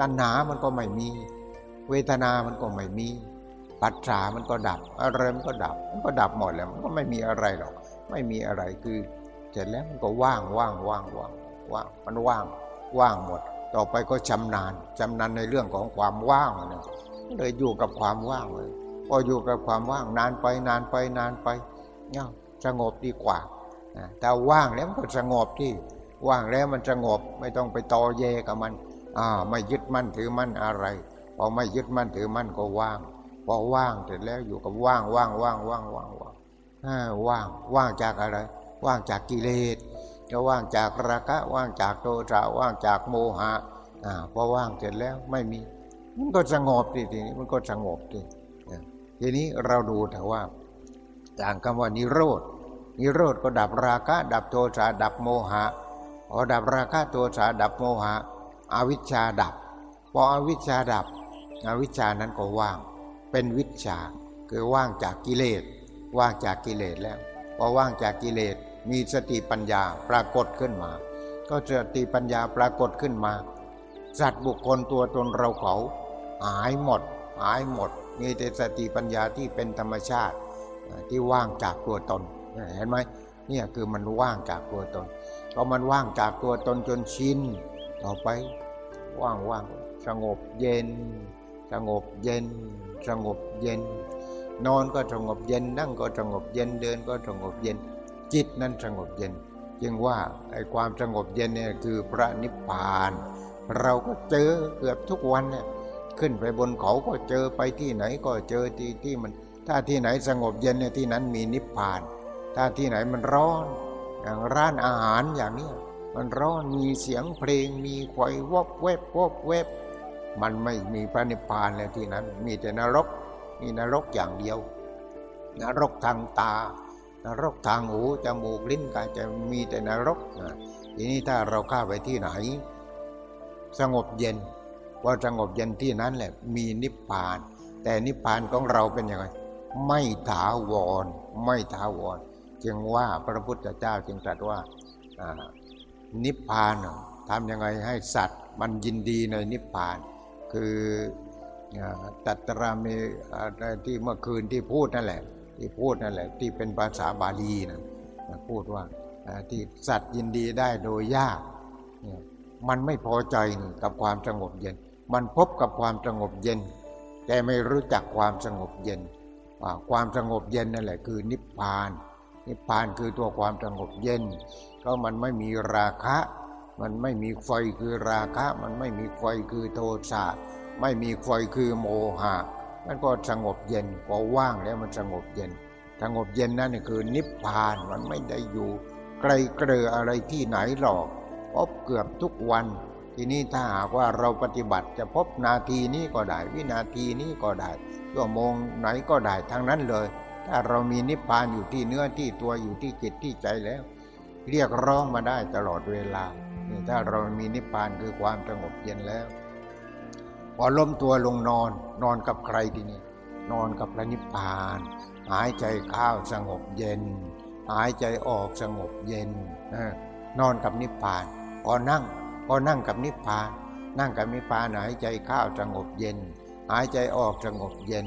ตัณหามันก็ไม่มี เวทนามันก็ไม่มี ปัจฉามันก็ดับอะไรมันก็ดับ มันก็ดับหมดแล้ว มันก็ไม่มีอะไรหรอก ไม่มีอะไรคือ เสร็จแล้วมันก็ว่างว่างว่างว่างว่างมันว่างว่างหมด ต่อไปก็ชำนาญชำนาญในเรื่องของความว่างนะเลยอยู่กับความว่างเลยพออยู่กับความว่างนานไปนานไปนานไปเนี่ยสงบดีกว่าแต่ว่างแล้วมันก็สงบที่ว่างแล้วมันสงบไม่ต้องไปตอเยกับมันอ่าไม่ยึดมั่นถือมั่นอะไร พอไม่ยึดมั่นถือมั่นก็ว่าง พอว่างเสร็จแล้วอยู่กับว่างว่างว่างว่างว่างว่างว่างว่างจากอะไร ว่างจากกิเลสก็ว่างจากราคะว่างจากโทสะว่างจากโมหะอ่าพอว่างเสร็จแล้วไม่มี มันก็สงบทีนี้มันก็สงบทีทีนี้เราดูแต่ว่าอย่างคำว่านิโรธนิโรธก็ดับราคะ ดับโทสะดับโมหะพอดับราคะโทสะดับโมหะอวิชชาดับ พออวิชชาดับ อวิชานั้นก็ว่าง เป็นวิชาคือว่างจากกิเลส ว่างจากกิเลสแล้วพอว่างจากกิเลสมีสติปัญญาปรากฏขึ้นมา ก็สติปัญญาปรากฏขึ้นมา สัตว์บุคคลตัวตนเราเขาหายหมดหายหมด มีแต่สติปัญญาที่เป็นธรรมชาติที่ว่างจากตัวตนเห็นไหมเนี่ยคือมันว่างจากตัวตนพอมันว่างจากตัวตนจนชินต่อไปว่างว่างสงบเย็น สงบเย็น สงบเย็น นอนก็สงบเย็น นั่งก็สงบเย็นเดินก็สงบเย็น จิตนั้นสงบเย็น จึงว่าไอ้ความสงบเย็นเนี่ยคือพระนิพพาน เราก็เจอเกือบทุกวันเนี่ยขึ้นไปบนเขาก็เจอไปที่ไหนก็เจอที่ที่มัน ถ้าที่ไหนสงบเย็นเนี่ยที่นั้นมีนิพพาน ถ้าที่ไหนมันร้อนอย่างร้านอาหารอย่างนี้มันร้อนมีเสียงเพลงมีไฟวบเวบวบเวบ มันไม่มีพระนิพพานเลยที่นั้น มีแต่นรกมีนรกอย่างเดียว นรกทางตา นรกทางหูจมูกลิ้นกายจะมีแต่นรกทีนี้ถ้าเราข้าไปที่ไหน สงบเย็นว่าสงบเย็นที่นั้นแหละมีนิพพาน แต่นิพพานของเราเป็นยังไงไม่ถาวร ไม่ถาวร จึงว่าพระพุทธเจ้าจึงตรัสว่านิพพานทำยังไงให้สัตว์ มันยินดีในนิพพาน คือตัตรามีที่เมื่อคืนที่พูดนั่นแหละ ที่พูดนั่นแหละ ที่เป็นภาษาบาลีนะพูดว่าที่สัตว์ยินดีได้โดยยากมันไม่พอใจกับความสงบเย็น มันพบกับความสงบเย็น แต่ไม่รู้จักความสงบเย็น ความสงบเย็นนั่นแหละคือนิพพาน นิพพานคือตัวความสงบเย็น ก็มันไม่มีราคะ มันไม่มีไฟคือราคะ มันไม่มีไฟคือโทสะไม่มีไฟคือโมหะ มันก็สงบเย็นพอว่างแล้วมันสงบเย็น สงบเย็นนั่นคือนิพพานมันไม่ได้อยู่ไกลเกลืออะไรที่ไหนหรอกพบเกือบทุกวัน ทีนี้ถ้าหากว่าเราปฏิบัติจะพบนาทีนี้ก็ได้ วินาทีนี้ก็ได้ชั่วโมงไหนก็ได้ทั้งนั้นเลย ถ้าเรามีนิพพานอยู่ที่เนื้อที่ตัวอยู่ที่จิตที่ใจแล้ว เรียกร้องมาได้ตลอดเวลา ถ้าเรามีนิพพานคือความสงบเย็นแล้ว พอล้มตัวลงนอน นอนกับใครทีนี้นอนกับพระนิพพาน หายใจเข้าสงบเย็น หายใจออกสงบเย็นนอนกับนิพพานพอนั่งพอนั่งกับนิพพาน นั่งกับนิพพานหายใจเข้าสงบเย็น หายใจออกสงบเย็น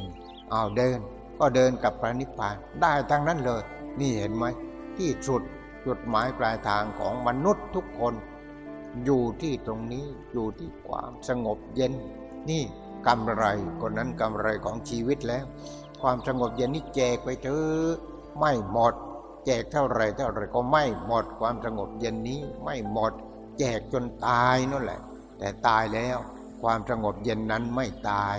เอาเดิน ก็เดินกับพระนิพพานได้ทั้งนั้นเลย นี่เห็นไหมที่สุดจุดหมายปลายทางของมนุษย์ทุกคน อยู่ที่ตรงนี้อยู่ที่ความสงบเย็น นี่กำไรคนนั้นกำไรของชีวิตแล้ว ความสงบเย็นนี่แจกไปเถอะไม่หมด แจกเท่าไรเท่าไรก็ไม่หมดความสงบเย็นนี้ไม่หมด แจกจนตายนั่นแหละ แต่ตายแล้ว ความสงบเย็นนั้นไม่ตาย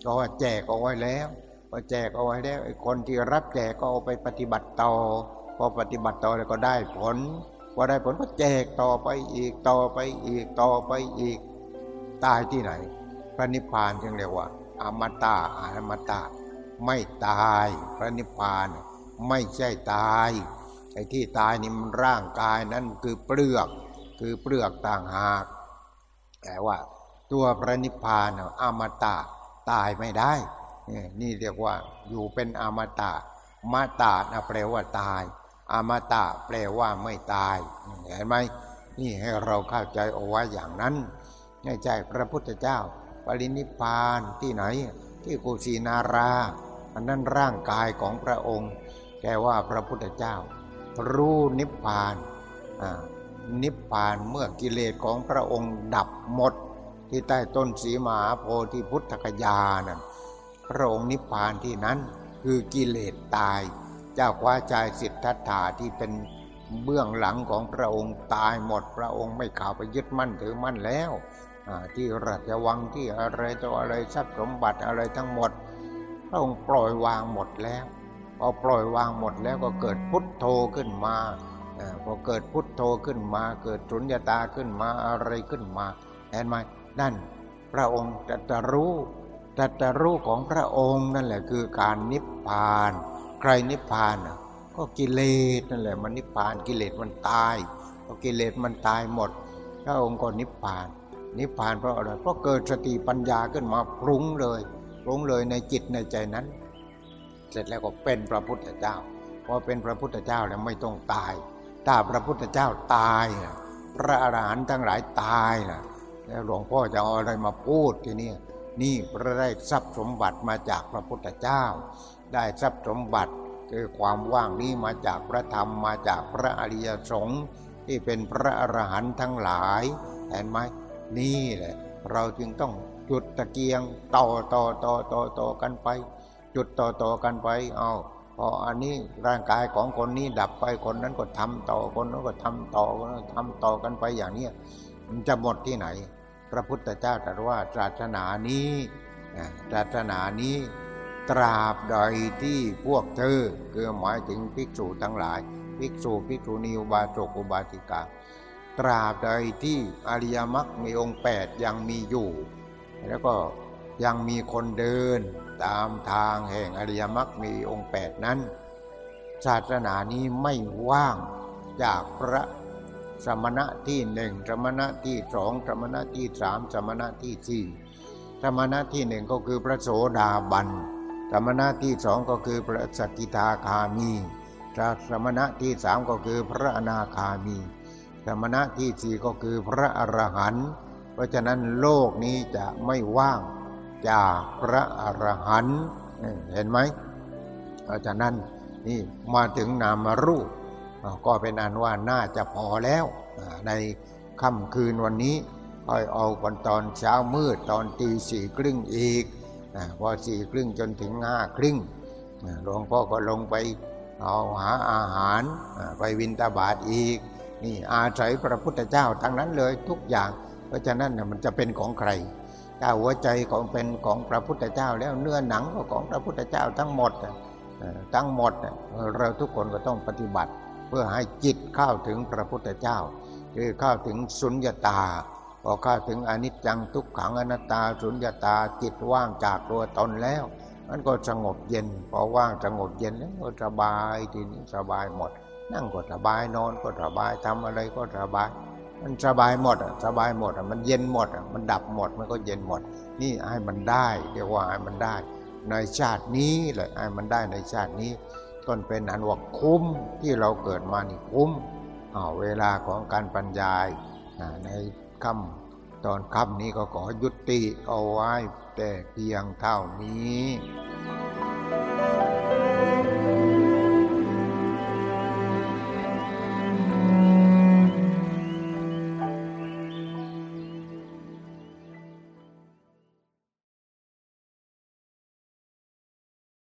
เพราะว่าแจกเอาไว้แล้วพอแจกเอาไว้แล้วคนที่รับแจกก็เอาไปปฏิบัติต่อพอปฏิบัติต่อแล้วก็ได้ผล พอได้ผลก็แจกต่อไปอีกต่อไปอีกต่อไปอีก ตายที่ไหน พระนิพพานจึงเรียกว่า อมตะอมตะ ไม่ตาย พระนิพพานไม่ใช่ตายไอ้ที่ตายนี่มันร่างกายนั้นคือเปลือก คือเปลือกต่างหาก แต่ว่า ตัวพระนิพพานอมตะตายไม่ได้ นี่เรียกว่าอยู่เป็นอมตะมาตานะแปลว่าตาย อมตะแปลว่าไม่ตายเห็นไหมนี่ให้เราเข้าใจเอาไว้อย่างนั้นให้ใจพระพุทธเจ้า ปรินิพานที่ไหน ที่กุสินาราอันนั้นร่างกายของพระองค์แกว่าพระพุทธเจ้า รู้นิพพานนิพพานเมื่อกิเลสของพระองค์ดับหมด ที่ใต้ต้นสีมหาโพธิพุทธกยานั่นพระองค์นิพพานที่นั้นคือกิเลสตาย เจ้าคว้าชายสิทธัตถาที่เป็นเบื้องหลังของพระองค์ตายหมดพระองค์ไม่ข่าวไปยึดมั่นถือมั่นแล้วที่ราชวังที่อะไรตัวอะไรทรัพย์สมบัติอะไรทั้งหมด พระองค์ปล่อยวางหมดแล้วพอปล่อยวางหมดแล้วก็เกิดพุทโธขึ้นมาพอเกิดพุทโธขึ้นมา เกิดสุญญตาขึ้นมาอะไรขึ้นมาเห็นไหมนั่นพระองค์จะจะรู้จะจะรู้ของพระองค์นั่นแหละคือการนิพพาน ใครนิพพานก็กิเลสนั่นแหละมันนิพพานกิเลสมันตายพอกิเลสมันตายหมดพระองค์ก็นิพพาน นิพพานเพราะอะไรเพราะเกิดสติปัญญาขึ้นมาปรุงเลยปรุงเลยในจิตในใจนั้น เสร็จแล้วก็เป็นพระพุทธเจ้าพอเป็นพระพุทธเจ้าแล้วไม่ต้องตายถ้าพระพุทธเจ้าตายนะพระอรหันต์ทั้งหลายตายนะแล้วหลวงพ่อจะเอาอะไรมาพูดทีนี้นี่พระได้ทรัพย์สมบัติมาจากพระพุทธเจ้า ได้ทรัพย์สมบัติ คือความว่างนี้มาจากพระธรรมมาจากพระอริยสงฆ์ที่เป็นพระอรหันต์ทั้งหลายเห็นไหมนี่แหละเราจึงต้องจุดตะเกียงต่อต่อต่อต่อต่อกันไป จุดต่อต่อกันไปเอาพออันนี้ร่างกายของคนนี้ดับไปคนนั้นก็ทำต่อคนนั้นก็ทำต่อคนนั้นทำต่อกันไปอย่างนี้มันจะหมดที่ไหน พระพุทธเจ้าตรัสว่าศาสนานี้ศาสนานี้ ตราบใดที่พวกเธอคือหมายถึงภิกษุทั้งหลาย ภิกษุภิกษุณีอุบาสกอุบาสิกา ตราบใดที่อริยมรรคมีองค์แปดยังมีอยู่ แล้วก็ยังมีคนเดินตามทางแห่งอริยมรรคมีองค์แปดนั้น ศาสนานี้ไม่ว่างจากพระสมณะที่หนึ่งสมณะที่สองสมณะที่สามสมณะที่สี่สมณะที่หนึ่งก็คือพระโสดาบัน สมณะที่สองก็คือพระสกิทาคามีสมณะที่สามก็คือพระอนาคามี สมณะที่สี่ก็คือพระอรหันต์ เพราะฉะนั้นโลกนี้จะไม่ว่างจากพระอรหันต์ เห็นไหมเพราะฉะนั้นนี่มาถึงนามรูป ก็เป็นอันว่าน่าจะพอแล้ว ในค่ำคืนวันนี้ค่อยเอากันตอนเช้ามืดตอนตีสี่ครึ่งอีก พอสี่ครึ่งจนถึงห้าครึ่งหลวงพ่อก็ลงไปเอาหาอาหารไปวินตาบาทอีกนี่อาศัยพระพุทธเจ้าทั้งนั้นเลยทุกอย่าง เพราะฉะนั้นมันจะเป็นของใครถ้าหัวใจของเป็นของพระพุทธเจ้า แล้วเนื้อหนังก็ของพระพุทธเจ้าทั้งหมดทั้งหมดเราทุกคนก็ต้องปฏิบัติ เพื่อให้จิตเข้าถึงพระพุทธเจ้า คือเข้าถึงสุญญตา อเข้าถึงอนิจจังทุกขังอนัตตาสุญญาตาจิตว่างจากตัวตนแล้ว มันก็สงบเย็น พอว่างสงบเย็นแล้วก็สบายทีนี้สบายหมด นั่งก็สบายนอนก็สบายทำอะไรก็สบาย มันสบายหมดอะสบายหมดอะมันเย็นหมดอะมันดับหมดมันก็เย็นหมด นี่ให้มันได้เรียกว่าให้มันได้ ในชาตินี้เลยให้มันได้ในชาตินี้ต้นเป็นอันว่าคุ้มที่เราเกิดมานี่คุ้มเอาเวลาของการบรรยายใน ค่ำตอนค่ำนี้ก็ขอยุติเอาไว้แต่เพียงเท่านี้